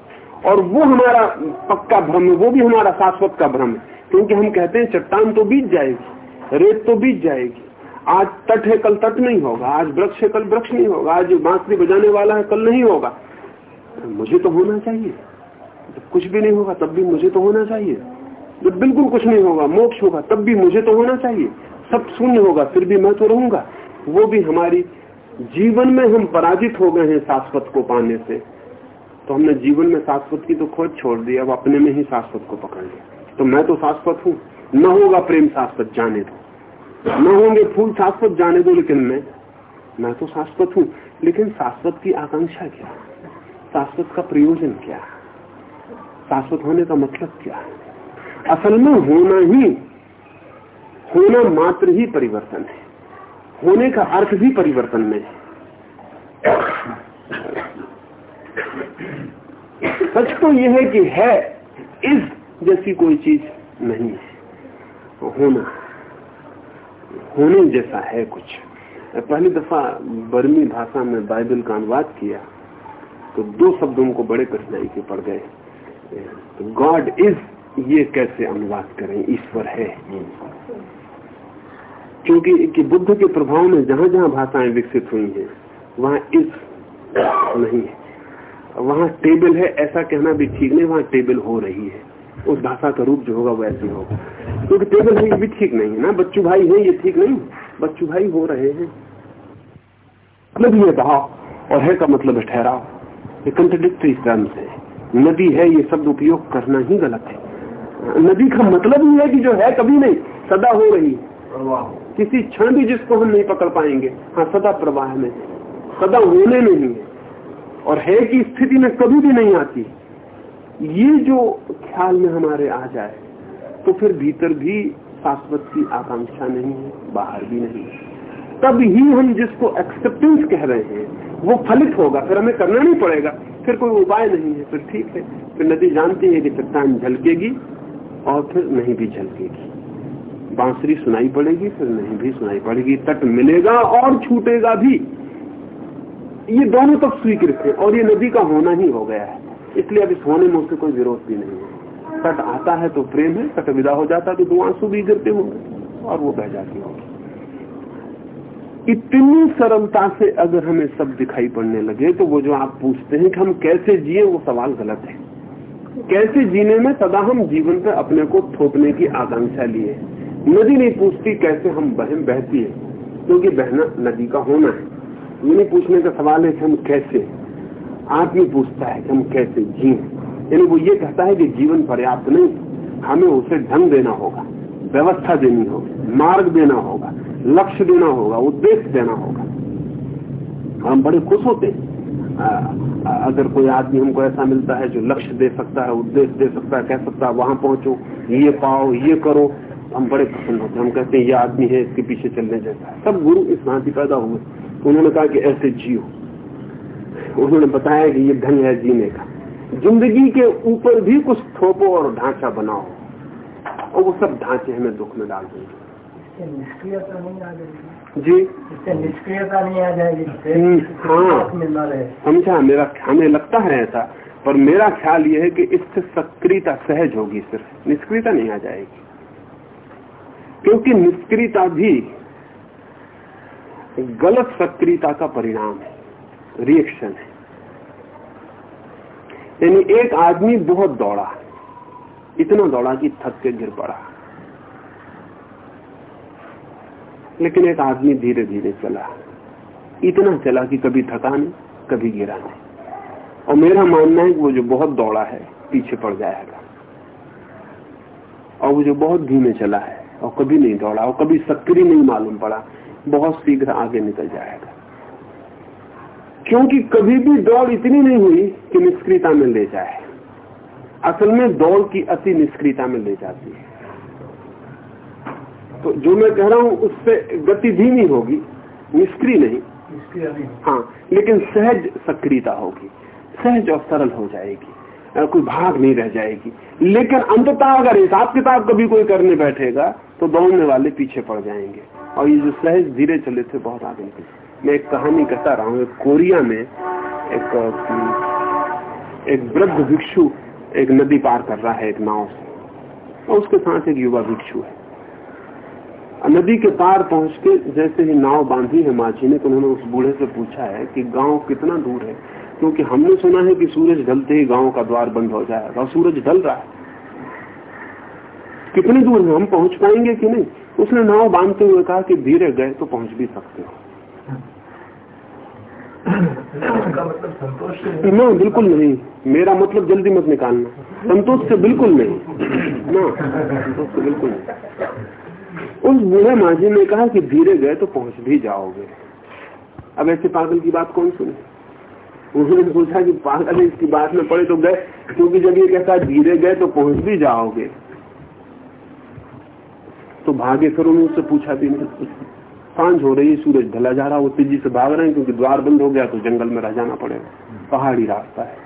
और वो हमारा पक्का भ्रम है वो भी हमारा शाश्वत का भ्रम है। क्योंकि हम कहते हैं चट्टान तो बीत जाएगी रेत तो बीत जाएगी। आज तट है कल तट नहीं होगा। आज वृक्ष है कल वृक्ष नहीं होगा। आज बांसुरी बजाने वाला है कल नहीं होगा। मुझे तो होना चाहिए। जब कुछ भी नहीं होगा तब भी मुझे तो होना चाहिए। जब बिल्कुल कुछ नहीं होगा मोक्ष होगा तब भी मुझे तो होना चाहिए। सब शून्य होगा, फिर भी मैं तो रहूँगा। वो भी हमारी जीवन में हम पराजित हो गए हैं शाश्वत को पाने से। तो हमने जीवन में शाश्वत की तो खोज छोड़ दी, अब अपने में ही शाश्वत को पकड़ लिया। तो मैं तो शाश्वत हूँ, न होगा प्रेम शाश्वत, जाने दो। न होंगे फूल शाश्वत, जाने दो, लेकिन मैं मैं तो शाश्वत हूँ। लेकिन शाश्वत की आकांक्षा क्या? शाश्वत का प्रयोजन क्या? शाश्वत होने का मतलब क्या? असल में होना ही होना मात्र ही परिवर्तन है। होने का अर्थ भी परिवर्तन में है। सच तो यह है कि है, इस जैसी कोई चीज़ नहीं है। होना, होने जैसा है कुछ। पहली दफ़ा बर्मी भाषा में बाइबल का अनुवाद किया तो दो शब्द उनको बड़े कठिनाई के पड़ गए। तो गॉड इज़ ये कैसे अनुवाद करें? ईश्वर है। क्योंकि कि बुद्ध के प्रभाव में जहाँ जहाँ भाषाएँ विकसित हुई हैं, वहाँ इस नहीं है। वहाँ टेबल है, ऐसा कहना भी ठीक नहीं, वहाँ टेबल हो रही है। उस भाषा का रूप जो होगा, वो ऐसे होगा। क्योंकि टेबल है, ये भी ठीक नहीं है ना। बच्चू भाई है, ये ठीक नहीं। बच्चू भाई हो रहे हैं। मतलब ये भाव और है का मतलब है ठहराव। ये कंट्रडिक्टरी टर्म्स है। नदी है, ये शब्द उपयोग करना ही गलत है। नदी का मतलब ही है कि जो है, कभी नहीं, सदा हो रही किसी क्षण भी जिसको हम नहीं पकड़ पाएँगे। हाँ सदा प्रवाह में सदा होने में ही है। और है की स्थिति में कभी भी नहीं आती। ये जो ख्याल में हमारे आ जाए तो फिर भीतर भी शाश्वत की आकांक्षा नहीं है, बाहर भी नहीं तब ही हम जिसको एक्सेप्टेंस कह रहे हैं, वो फलित होगा। फिर हमें करना नहीं पड़ेगा। फिर कोई उपाय नहीं है। फिर ठीक है। फिर नदी जानती है कि चट्टान झलकेगी और फिर नहीं भी झलकेगी। बांसुरी सुनाई पड़ेगी, फिर नहीं भी सुनाई पड़ेगी। तट मिलेगा और छूटेगा भी। ये दोनों तक स्वीकृत है और ये नदी का होना ही हो गया है। इसलिए अब इस होने में उससे कोई विरोध भी नहीं है। तट आता है तो प्रेम है, तट विदा हो जाता है तो दो आँसू भी गिरते होंगे और वो बह जाती होगी। इतनी सरलता से अगर हमें सब दिखाई पड़ने लगे तो वो जो आप पूछते हैं कि हम कैसे जिए, वो सवाल गलत है। कैसे जीने में सदा हम जीवन पे अपने को थोपने की आकांक्षा लिए नदी नहीं पूछती कैसे हम बहन बहती है, क्योंकि बहना नदी का होना है। ये नहीं पूछने का सवाल है कि हम कैसे आदमी पूछता है कि हम कैसे जिये यानी वो ये कहता है कि जीवन पर्याप्त नहीं, हमें उसे ढंग देना होगा, व्यवस्था देनी होगी, मार्ग देना होगा, लक्ष्य देना होगा, उद्देश्य देना होगा। हम बड़े खुश होते हैं। अगर कोई आदमी हमको ऐसा मिलता है जो लक्ष्य दे सकता है, उद्देश्य दे सकता है, कह सकता है, वहाँ पहुंचो, ये पाओ, ये करो हम बड़े प्रसन्न होते हम कहते हैं ये आदमी है इसके पीछे चलने जैसा है। सब गुरु इस भांति पैदा हुए। तो उन्होंने कहा कि ऐसे जियो। उन्होंने बताया कि ये ढंग है जीने का। ज़िंदगी के ऊपर भी कुछ थोपो और ढांचा बनाओ और वो सब ढांचे हमें दुख में डाल देंगे। निष्क्रियता नहीं आ जाएगी। जी। इससे निष्क्रियता नहीं आ जाएगी। हाँ। समझा? मेरा हमें लगता है ऐसा पर मेरा ख्याल ये है कि इससे सक्रियता सहज होगी सिर्फ़। निष्क्रियता नहीं आ जाएगी। क्योंकि निष्क्रियता भी गलत सक्रियता का परिणाम है रिएक्शन है। यानी एक आदमी बहुत दौड़ा, इतना दौड़ा कि थक के गिर पड़ा। लेकिन एक आदमी धीरे धीरे चला। इतना चला कि कभी थका नहीं, कभी गिरा नहीं। और मेरा मानना है कि वो जो बहुत दौड़ा है, पीछे पड़ जाएगा। और वो जो बहुत धीमे चला है और कभी नहीं दौड़ा और कभी सक्रिय नहीं मालूम पड़ा बहुत शीघ्र आगे निकल जाएगा। क्योंकि कभी भी दौड़ इतनी नहीं हुई कि निष्क्रियता में ले जाए। असल में दौड़ की अति निष्क्रियता में ले जाती है। तो जो मैं कह रहा हूँ उससे गति धीमी होगी निष्क्रिय नहीं। हाँ लेकिन सहज सक्रियता होगी। सहज और सरल हो जाएगी। कोई भाग नहीं रह जाएगी। लेकिन अंततः अगर हिसाब किताब कभी कोई करने बैठेगा तो दौड़ने वाले पीछे पड़ जाएँगे। और ये जो सहज धीरे चले थे, बहुत आगे निकले। मैं एक कहानी कहता रहा हूँ। कोरिया में एक एक वृद्ध भिक्षु एक नदी पार कर रहा है एक नाव से। और उसके साथ एक युवा भिक्षु है। नदी के पार पहुँच के जैसे ही नाव बांधी है माझी ने तो उन्होंने उस बूढ़े से पूछा है कि गाँव कितना दूर है? क्योंकि हमने सुना है कि सूरज ढलते ही गाँव का द्वार बंद हो जाएगा और सूरज ढल रहा है। कितनी दूर हम पहुँच पाएँगे कि नहीं? उसने नाव बांधते हुए कहा कि धीरे गए तो पहुँच भी सकते हो। मतलब संतोष नहीं बिल्कुल नहीं। मेरा मतलब जल्दी मत निकालना। संतोष से बिल्कुल नहीं। ना संतोष से बिल्कुल नहीं। उस बूढ़े माझी ने कहा कि धीरे गए तो पहुँच भी जाओगे। अब ऐसे पागल की बात कौन सुने? उन्होंने पूछा कि पागल इसकी बात में पड़े तो गए, क्योंकि जब ये कहता धीरे गए तो पहुँच भी जाओगे। तो भागे फिर उससे पूछा भी नहीं। साँझ हो रही है, सूरज ढला जा रहा, वो तेज़ी से भाग रहे हैं, क्योंकि द्वार बंद हो गया तो जंगल में रह जाना पड़ेगा। पहाड़ी रास्ता है।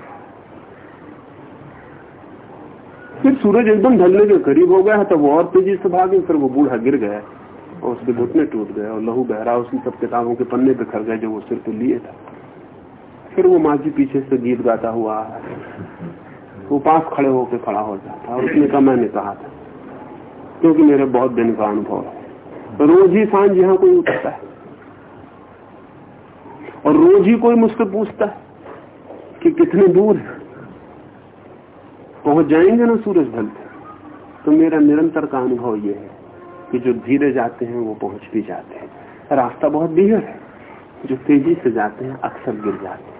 फिर सूरज एकदम ढलने के करीब हो गया तो वो और तेज़ी से भागे, फिर वो बूढ़ा गिर गया, और उसके घुटने टूट गए, और लहू बह रहा उसकी सब किताबों के पन्ने बिखर गए, जो वो सिर लिए था। फिर वो माँ पीछे से गीत गाता हुआ वो पास खड़े होकर खड़ा हो जाता और उसने कहा, मैंने कहा था, क्योंकि मेरे बहुत दिन का अनुभव है। रोज ही साँझ यहाँ कोई उठता है और रोज ही कोई मुझसे पूछता है कि कितने दूर है। पहुँच जाएँगे ना सूरज ढलते तो मेरा निरंतर का अनुभव ये है कि जो धीरे जाते हैं, वो पहुँच भी जाते हैं। रास्ता बहुत धीरे है। जो तेज़ी से जाते हैं, अक्सर गिर जाते हैं।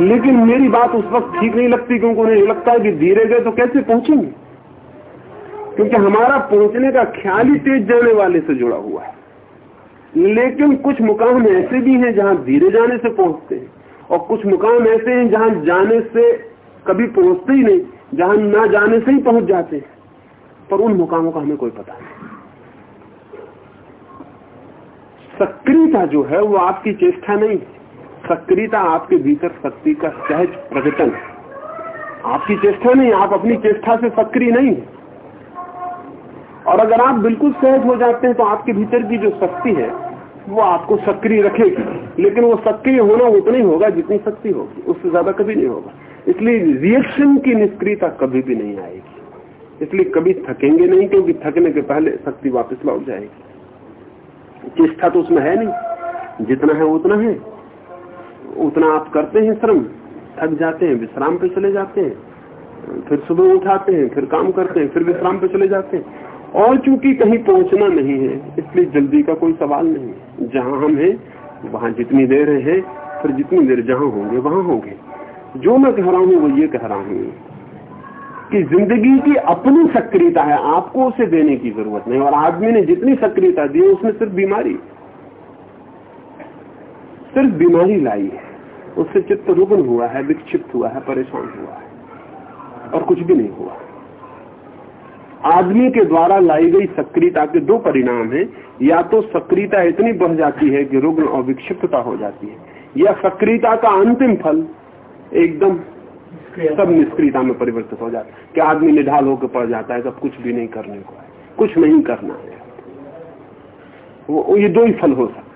लेकिन मेरी बात उस वक्त ठीक नहीं लगती, क्योंकि उन्हें लगता है कि धीरे गए तो कैसे पहुँचेंगे? क्योंकि हमारा पहुँचने का ख्याल ही तेज जाने वाले से जुड़ा हुआ है। लेकिन कुछ मुकाम ऐसे भी हैं जहाँ धीरे जाने से पहुँचते हैं, और कुछ मुकाम ऐसे हैं जहाँ जाने से कभी पहुँचते ही नहीं, जहाँ ना जाने से ही पहुँच जाते हैं। पर उन मुकामों का हमें कोई पता नहीं। सक्रियता जो है वो आपकी चेष्टा नहीं सक्रियता आपके भीतर शक्ति का सहज प्रकटन। आपकी चेष्टा नहीं, आप अपनी चेष्टा से सक्रिय नहीं। और अगर आप बिल्कुल सहज हो जाते हैं तो आपके भीतर की जो शक्ति है, वो आपको सक्रिय रखेगी। लेकिन वो सक्रिय होना उतना ही होगा जितनी शक्ति होगी, उससे ज़्यादा कभी नहीं होगा। इसलिए रिएक्शन की निष्क्रियता कभी भी नहीं आएगी। इसलिए कभी थकेंगे नहीं, क्योंकि थकने के पहले शक्ति वापस लौट जाएगी। चेष्टा तो उसमें है नहीं। जितना है, उतना है। उतना आप करते हैं श्रम, थक जाते हैं, विश्राम पे चले जाते हैं, फिर सुबह उठाते हैं, फिर काम करते हैं, फिर विश्राम पे चले जाते हैं। और चूँकि कहीं पहुँचना नहीं है, इसलिए जल्दी का कोई सवाल नहीं है। जहाँ हम हैं, वहाँ जितनी देर है, फिर जितनी देर जहाँ होंगे, वहाँ होंगे। जो मैं कह रहा हूँ, वो ये कह रहा हूँ कि ज़िंदगी की अपनी सक्रियता है, आपको उसे देने की ज़रूरत नहीं। और आदमी ने जितनी सक्रियता दी, उसमें सिर्फ़ बीमारी। सिर्फ़ बीमारी लाई है। उससे चित्त रुग्ण हुआ है विक्षिप्त हुआ है परेशान हुआ है और कुछ भी नहीं हुआ। आदमी के द्वारा लाई गई सक्रियता के दो परिणाम हैं। या तो सक्रियता इतनी बढ़ जाती है कि रुग्ण और विक्षिप्तता हो जाती है। या सक्रियता का अंतिम फल एकदम सब निष्क्रियता में परिवर्तित हो जाता है। कि आदमी निढाल होकर पड़ जाता है तब कुछ भी नहीं करने को है। कुछ नहीं करना है। वो ये दो ही फल हो सकते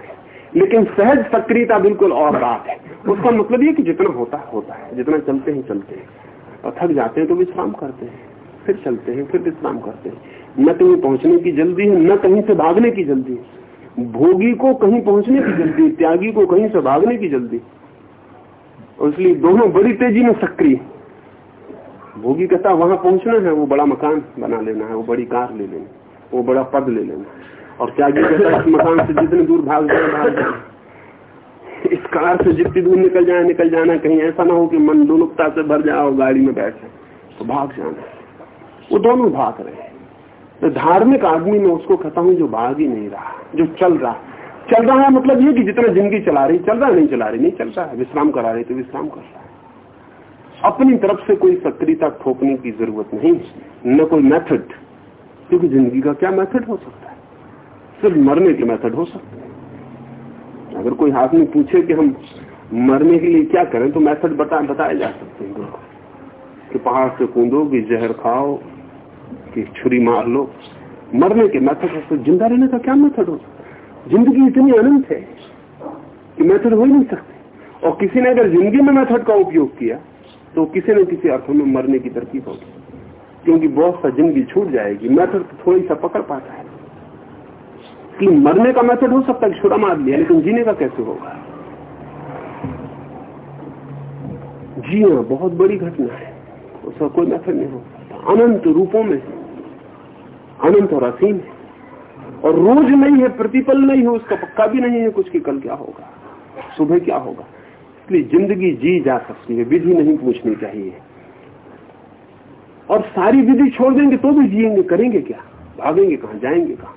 लेकिन सहज सक्रियता बिल्कुल और बात है। उसका मतलब ये कि जितना होता है होता है। जितना चलते हैं चलते हैं। और थक जाते हैं तो विश्राम करते हैं। फिर चलते हैं, फिर विश्राम करते हैं। न कहीं पहुँचने की जल्दी है, न कहीं से भागने की जल्दी भोगी को कहीं पहुँचने की जल्दी त्यागी को कहीं से भागने की जल्दी और इसलिए दोनों बड़ी तेज़ी में सक्रिय भोगी कहता वहाँ पहुँचना है, वो बड़ा मकान बना लेना है, वो बड़ी कार ले लेना वो बड़ा पद ले लेना और त्यागी कहता इस मकान से जितने दूर भाग जाए भाग जाए। इस कार से जितनी दूर निकल जाए, निकल जाना कहीं ऐसा ना हो कि मन दुलुकता से भर जाए और गाड़ी में बैठे तो भाग जाना। वो दोनों भाग रहे तो धार्मिक आदमी में उसको कहता हूँ, जो भाग ही नहीं रहा, जो चल रहा। चल रहा है मतलब ये कि जितना ज़िंदगी चला रही, चल रहा नहीं चला रही, नहीं चल रहा है। विश्राम करा रही तो विश्राम कर रहा है। अपनी तरफ़ से कोई सक्रियता ठोकने की ज़रूरत नहीं न कोई मेथड, क्योंकि ज़िंदगी का क्या मेथड हो सकता है? सिर्फ़ मरने के मेथड हो सकते हैं। अगर कोई आदमी पूछे कि हम मरने के लिए क्या करें तो मेथड बता, बताए जा सकते हैं कि पहाड़ से कूदो, कि जहर खाओ, कि छुरी मार लो। मरने के मेथड तो ज़िंदा रहने का क्या मेथड हो? ज़िंदगी इतनी अनंत है कि मेथड हो ही नहीं सकते। और किसी ने अगर ज़िंदगी में मेथड का उपयोग किया तो किसी न किसी अर्थों में मरने की तरकीब होगी। क्योंकि बहुत सा ज़िंदगी छूट जाएगी। मेथड तो थोड़ी सा पकड़ पाता है। कि मरने का मेथड हो सकता है छुरा मार लिया, लेकिन जीने का कैसे होगा? जीना बहुत बड़ी घटना है। उसका कोई मेथड नहीं हो अनंत रूपों में, अनंत और असीम। है और रोज नहीं है, प्रतिपल नहीं है, उसका पक्का भी नहीं है कुछ की कल क्या होगा, सुबह क्या होगा। इसलिए ज़िंदगी जी जा सकती है, विधि नहीं पूछनी चाहिए। और सारी विधि छोड़ देंगे तो भी जिएँगे, करेंगे क्या? भागेंगे कहा, जाएँगे कहा?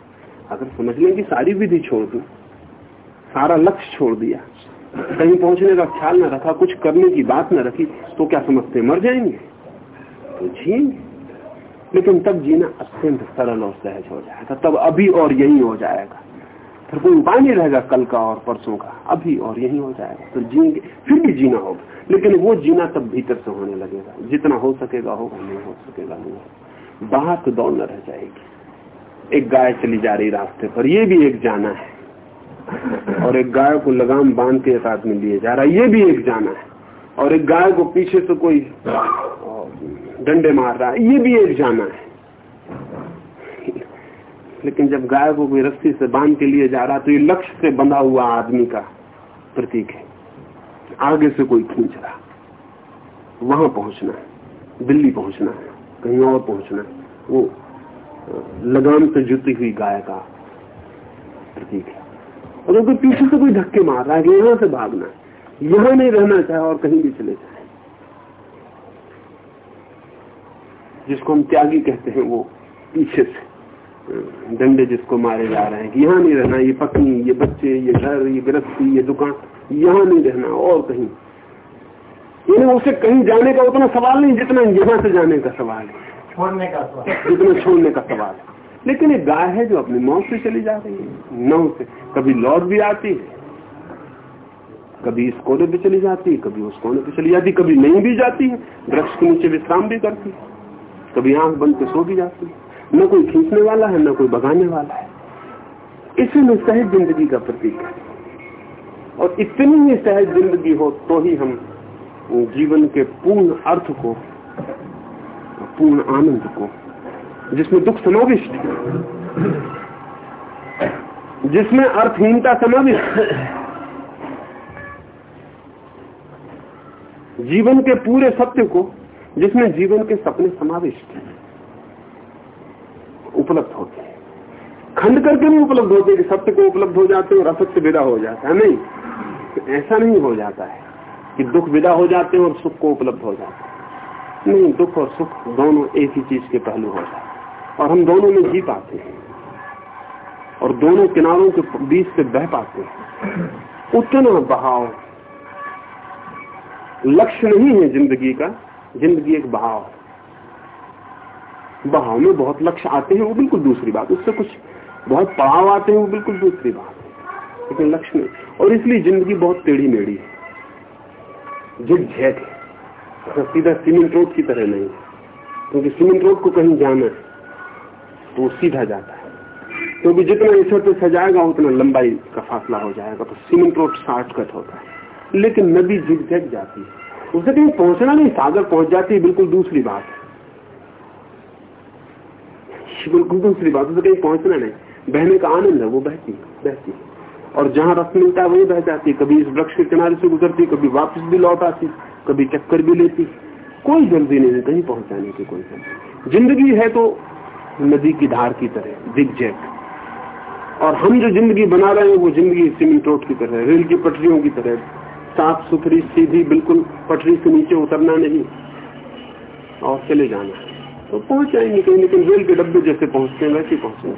अगर समझ लें कि सारी विधि छोड़ दी, सारा लक्ष्य छोड़ दिया, कहीं पहुँचने का ख्याल न रखा, कुछ करने की बात न रखी तो क्या समझते मर जाएँगे? तो जिएँगे। लेकिन तब जीना अत्यंत सरल और सहज हो जाएगा, तब अभी और यही हो जाएगा। फिर कोई उपाय नहीं रहेगा कल का और परसों का, अभी और यही हो जाएगा। तो जिएँगे, फिर भी जीना होगा। लेकिन वो जीना तब भीतर से होने लगेगा। जितना हो सकेगा होगा, नहीं हो सकेगा, नहीं बाहर तो दौड़ न रह जाएगी। एक गाय चली जा रही रास्ते पर। ये भी एक जाना है। और एक गाय को लगाम बाँध के एक आदमी लिए जा रहा है। ये भी एक जाना है। और एक गाय को पीछे से कोई डंडे मार रहा है। ये भी एक जाना है। लेकिन जब गाय को कोई रस्सी से बाँध के लिए जा रहा तो ये लक्ष्य से बंधा हुआ आदमी का प्रतीक है। आगे से कोई खींच रहा। वहाँ पहुँचना है। दिल्ली पहुँचना है। कहीं और पहुँचना है। वो लगाम से जुटी हुई गाय का प्रतीक है। और अगर पीछे से कोई धक्के मार रहा है यहाँ से भागना यहाँ नहीं रहना चाहे और कहीं भी चले जाए। जिसको हम त्यागी कहते हैं वो पीछे से डंडे जिसको मारे जा रहे हैं कि यहाँ नहीं रहना, ये पत्नी, ये बच्चे, ये घर, ये गृहस्थी, ये दुकान, यहाँ नहीं रहना और कहीं। उसे कहीं जाने का उतना सवाल नहीं, जितना यहाँ से जाने का सवाल है। छोड़ने का सवाल। जितना छोड़ने का सवाल है। लेकिन एक गाय है जो अपनी मौत से चली जा रही है, नौ से। कभी लौट भी आती है, कभी इस कोने पे चली जाती है, कभी उस कोने पे चली जाती कभी नहीं भी जाती है, वृक्ष के नीचे विश्राम भी करती है। कभी आँख बंद के सो भी जाती है। न कोई खींचने वाला है, न कोई भगाने वाला है। इसी में सहज ज़िंदगी का प्रतीक है। और इतनी ही सहज ज़िंदगी हो तो ही हम जीवन के पूर्ण अर्थ को पूर्ण आनंद को, जिसमें दुख समाविष्ट जिसमें अर्थहीनता समाविष्ट जीवन के पूरे सत्य को, जिसमें जीवन के सपने समाविष्ट उपलब्ध होते हैं। खंड करके भी उपलब्ध होते हैं कि सत्य को उपलब्ध हो जाते हैं और असत्य विदा हो जाता है, नहीं। ऐसा नहीं हो जाता है कि दुख विदा हो जाते हैं और सुख को उपलब्ध हो जाता है। नहीं, दुख और सुख दोनों एक ही चीज़ के पहलू हो जाते और हम दोनों में जी पाते हैं। और दोनों किनारों के बीच से बह पाते हैं। उतना बहाव लक्ष्य नहीं है ज़िंदगी का। ज़िंदगी एक बहाव बहाव में बहुत लक्ष्य आते हैं, वो बिल्कुल दूसरी बात। उससे कुछ बहुत पड़ाव आते हैं, वो बिल्कुल दूसरी बात लेकिन लक्ष्य नहीं। और इसलिए ज़िंदगी बहुत टेढ़ी मेढ़ी है। झैक है। तो सीधा सीमेंट रोड की तरह नहीं। क्योंकि सीमेंट रोड को कहीं जाना है तो सीधा जाता है। क्योंकि जितना ईश्वर पे सजाएगा, उतना लंबाई का फासला हो जाएगा तो सीमेंट रोड शॉर्टकट होता है। लेकिन नदी झिक झक जाती है। उसे कहीं पहुँचना नहीं, सागर पहुँच जाती है, बिल्कुल दूसरी बात है। बिल्कुल दूसरी बात उसे कहीं पहुँचना नहीं। बहने का आनंद है, वो बहती बहती और जहाँ रस मिलता है वही बह जाती कभी इस वृक्ष के किनारे से गुजरती, कभी वापस भी लौट आती, कभी चक्कर भी लेती। कोई जल्दी नहीं कहीं पहुँचाने की कोई जल्दी ज़िंदगी है तो नदी की धार की तरह दिग्जैक और हम जो ज़िंदगी बना रहे हैं, वो ज़िंदगी सीमेंट रोड की तरह, रेल की पटरियों की तरह। साफ़ सुथरी सीधी, बिल्कुल पटरी से नीचे उतरना नहीं। और चले जाना। तो पहुँच जाएँगे कहीं लेकिन रेल के डब्बे जैसे पहुँचते हैं वैसे पहुँचेंगे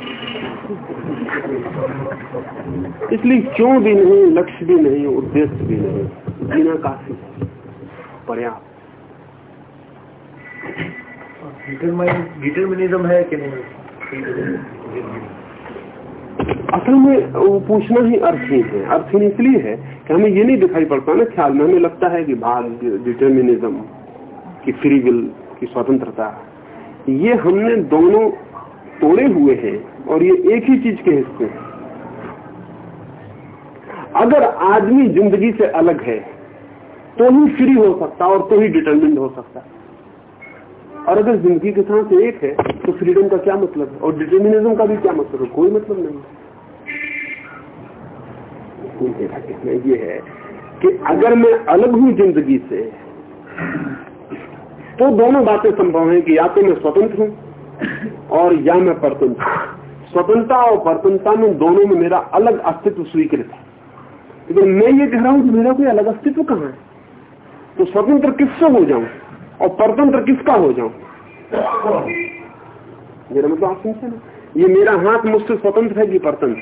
इसलिए क्यों भी नहीं लक्ष्य भी नहीं उद्देश्य भी नहीं जीना काफ़ी पर्याप्त। डिटर्मिनिज्म है कि नहीं? असल में वो पूछना ही अर्थहीन है अर्थहीन इसलिए है कि हमें ये नहीं दिखाई पड़ता ना ख्याल में हमें लगता है कि भाग डिटर्मिनिज्म की फ्री विल की स्वतंत्रता ये हमने दोनों तोड़े हुए हैं और ये एक ही चीज़ के हिस्से हैं। अगर आदमी ज़िंदगी से अलग है तो ही फ्री हो सकता और तो ही डिटर्मिंड हो सकता। और अगर ज़िंदगी के साथ एक है तो फ्रीडम का क्या मतलब है? और डिटर्मिनिज्म का भी क्या मतलब है? कोई मतलब नहीं है। ये है कि अगर मैं अलग हूँ ज़िंदगी से तो दोनों बातें संभव है कि या तो मैं स्वतंत्र हूँ और या मैं परतंत्र स्वतंत्रता और परतंत्रता में दोनों में मेरा अलग अस्तित्व स्वीकृत है। लेकिन मैं ये कह रहा हूँ कि मेरा कोई अलग अस्तित्व कहाँ है? तो स्वतंत्र किससे हो जाऊँ और परतंत्र किसका हो जाऊँ? मेरा मतलब आप समझे ना? ये मेरा हाथ मुझसे स्वतंत्र है कि परतंत्र?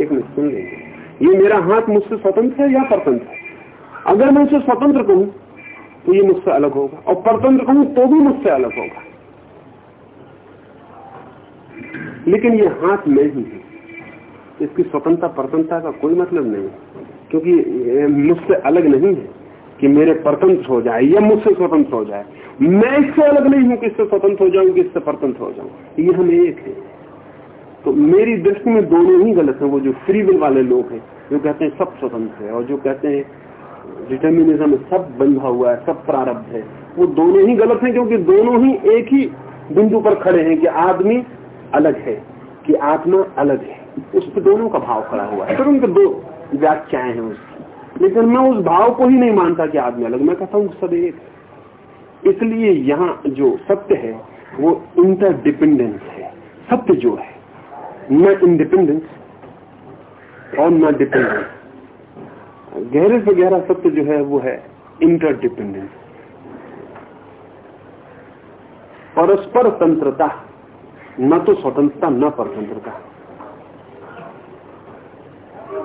एक मिनट, सुन लीजिए। ये मेरा हाथ मुझसे स्वतंत्र है या परतंत्र है? अगर मैं उसे स्वतंत्र कहूँ तो ये मुझसे अलग होगा, और परतंत्र कहूँ तो भी मुझसे अलग होगा। लेकिन ये हाथ में ही है। इसकी स्वतंत्रता, परतंत्रता का कोई मतलब नहीं क्योंकि मुझसे अलग नहीं है कि मेरे परतंत्र हो जाए या मुझसे स्वतंत्र हो जाए। मैं इससे अलग नहीं हूँ कि इससे स्वतंत्र हो जाऊँ, कि इससे परतंत्र हो जाऊँ। ये हम एक है। तो मेरी दृष्टि में दोनों ही गलत है, वो जो फ्री विल वाले लोग हैं, जो कहते हैं सब स्वतंत्र है, और जो कहते हैं डिटर्मिनिज्म सब बंधा हुआ है, सब प्रारब्ध है। वो दोनों ही गलत है क्योंकि दोनों ही एक ही बिंदु पर खड़े हैं कि आदमी अलग है, कि आत्मा अलग है। उस पर दोनों का भाव खड़ा हुआ है। फिर उनके दो व्याख्याएँ हैं उसकी। लेकिन मैं उस भाव को ही नहीं मानता कि आदमी अलग। मैं कहता हूँ सब एक इसलिए यहाँ जो सत्य है, वो इंटरडिपेंडेंस है। सत्य जो है, न इंडिपेंडेंस और न डिपेंडेंस गहरे से गहरा सत्य जो है वो है इंटरडिपेंडेंस परस्पर तंत्रता, न तो स्वतंत्रता, न परतंत्रता.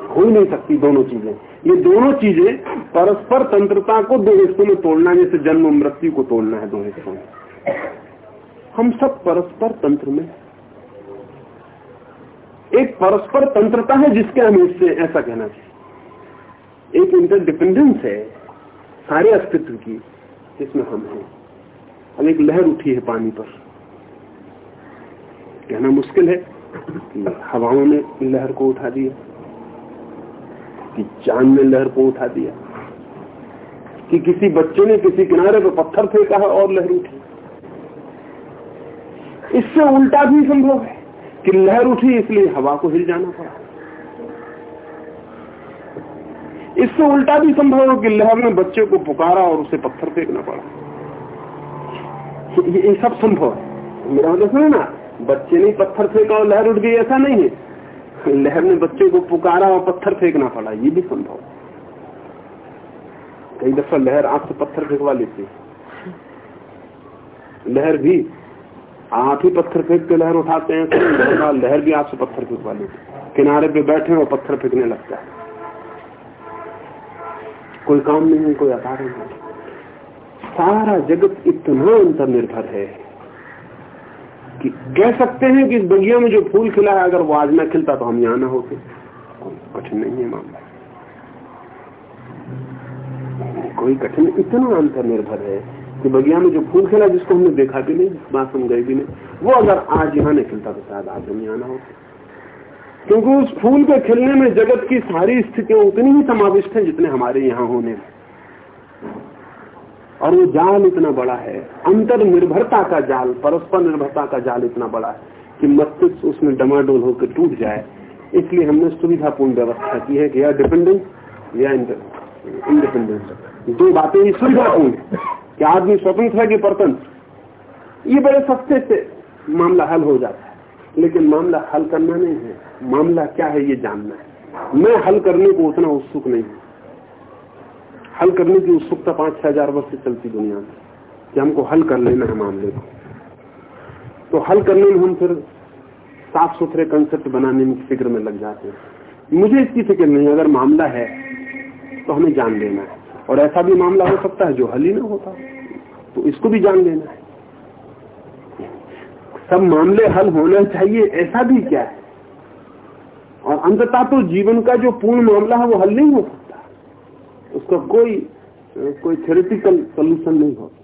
हो ही नहीं सकती दोनों चीज़ें. ये दोनों चीज़ें परस्पर तंत्रता को दो हिस्सों में तोड़ना, जैसे जन्म मृत्यु को तोड़ना है दो हिस्सों में. हम सब परस्पर तंत्र में एक परस्पर तंत्रता है जिसके हम इससे ऐसा कहना चाहिए. एक इंटरडिपेंडेंस है, सारे अस्तित्व की, जिसमें हम हैं। अब एक लहर उठी है पानी पर। कहना मुश्किल है कि हवाओं ने लहर को उठा दिया, कि चाँद ने लहर को उठा दिया, कि किसी बच्चे ने किसी किनारे पर पत्थर फेंका है और लहर उठी। इससे उल्टा भी संभव है कि लहर उठी, इसलिए हवा को हिल जाना पड़ा। इससे उल्टा भी संभव हो कि लहर ने बच्चे को पुकारा और उसे पत्थर फेंकना पड़ा। ये सब संभव है। मेरा मतलब सुनो ना, बच्चे ने पत्थर फेंका और लहर उठ गई, ऐसा नहीं है। लहर ने बच्चे को पुकारा और पत्थर फेंकना पड़ा, ये भी संभव कई दफ़ा लहर आप से पत्थर फेंकवा लेती लहर भी आप ही पत्थर फेंक के लहर उठाते हैं तो लहर भी आपसे पत्थर फेंकवा लेती किनारे पे बैठे और पत्थर फेंकने लगता है। कोई काम नहीं है, कोई आधार नहीं सारा जगत इतना अंतर्निर्भर है कि कह सकते हैं कि इस बगिया में जो फूल खिला है, अगर वो आज न खिलता तो हम यहाँ ना होते। कठिन नहीं है मामला। कोई कठिन इतना अंतर्निर्भर है कि बगिया में जो फूल खिला जिसको हमने देखा भी नहीं, बात हम गए भी नहीं, वो अगर आज यहाँ नहीं खिलता तो शायद आज हम यहाँ ना होते। क्योंकि उस फूल के खिलने में जगत की सारी स्थितियाँ उतनी ही समाविष्ट हैं जितने हमारे यहाँ होने और वो जाल इतना बड़ा है। अंतर निर्भरता का जाल, परस्पर निर्भरता का जाल इतना बड़ा है कि मस्तिष्क उसमें डमाडोल होकर टूट जाए। इसलिए हमने सुविधापूर्ण व्यवस्था की है कि या डिपेंडेंस या इंडिपेंडेंस दो बातें ही सुविधापूर्ण कि आदमी स्वतंत्र है कि परतंत्र। ये बड़े सस्ते से मामला हल हो जाता है। लेकिन मामला हल करना नहीं है। मामला क्या है ये जानना है। मैं हल करने को उतना उत्सुक नहीं हूँ। हल करने की उत्सुकता पाँच छह हज़ार वर्ष से चलती दुनिया में। कि हमको हल कर लेना है मामले को। तो हल करने में हम फिर साफ़ सुथरे कंसेप्ट बनाने में फ़िक्र में लग जाते हैं। मुझे इसकी फ़िक्र नहीं अगर मामला है तो हमें जान लेना है। और ऐसा भी मामला हो सकता है जो हल ही ना होता। तो इसको भी जान लेना है। सब मामले हल होना चाहिए, ऐसा भी क्या है? और अंततः तो जीवन का जो पूर्ण मामला है, वो हल नहीं हो सकता। उसका कोई कोई थेरेटिकल सोल्यूशन नहीं होता।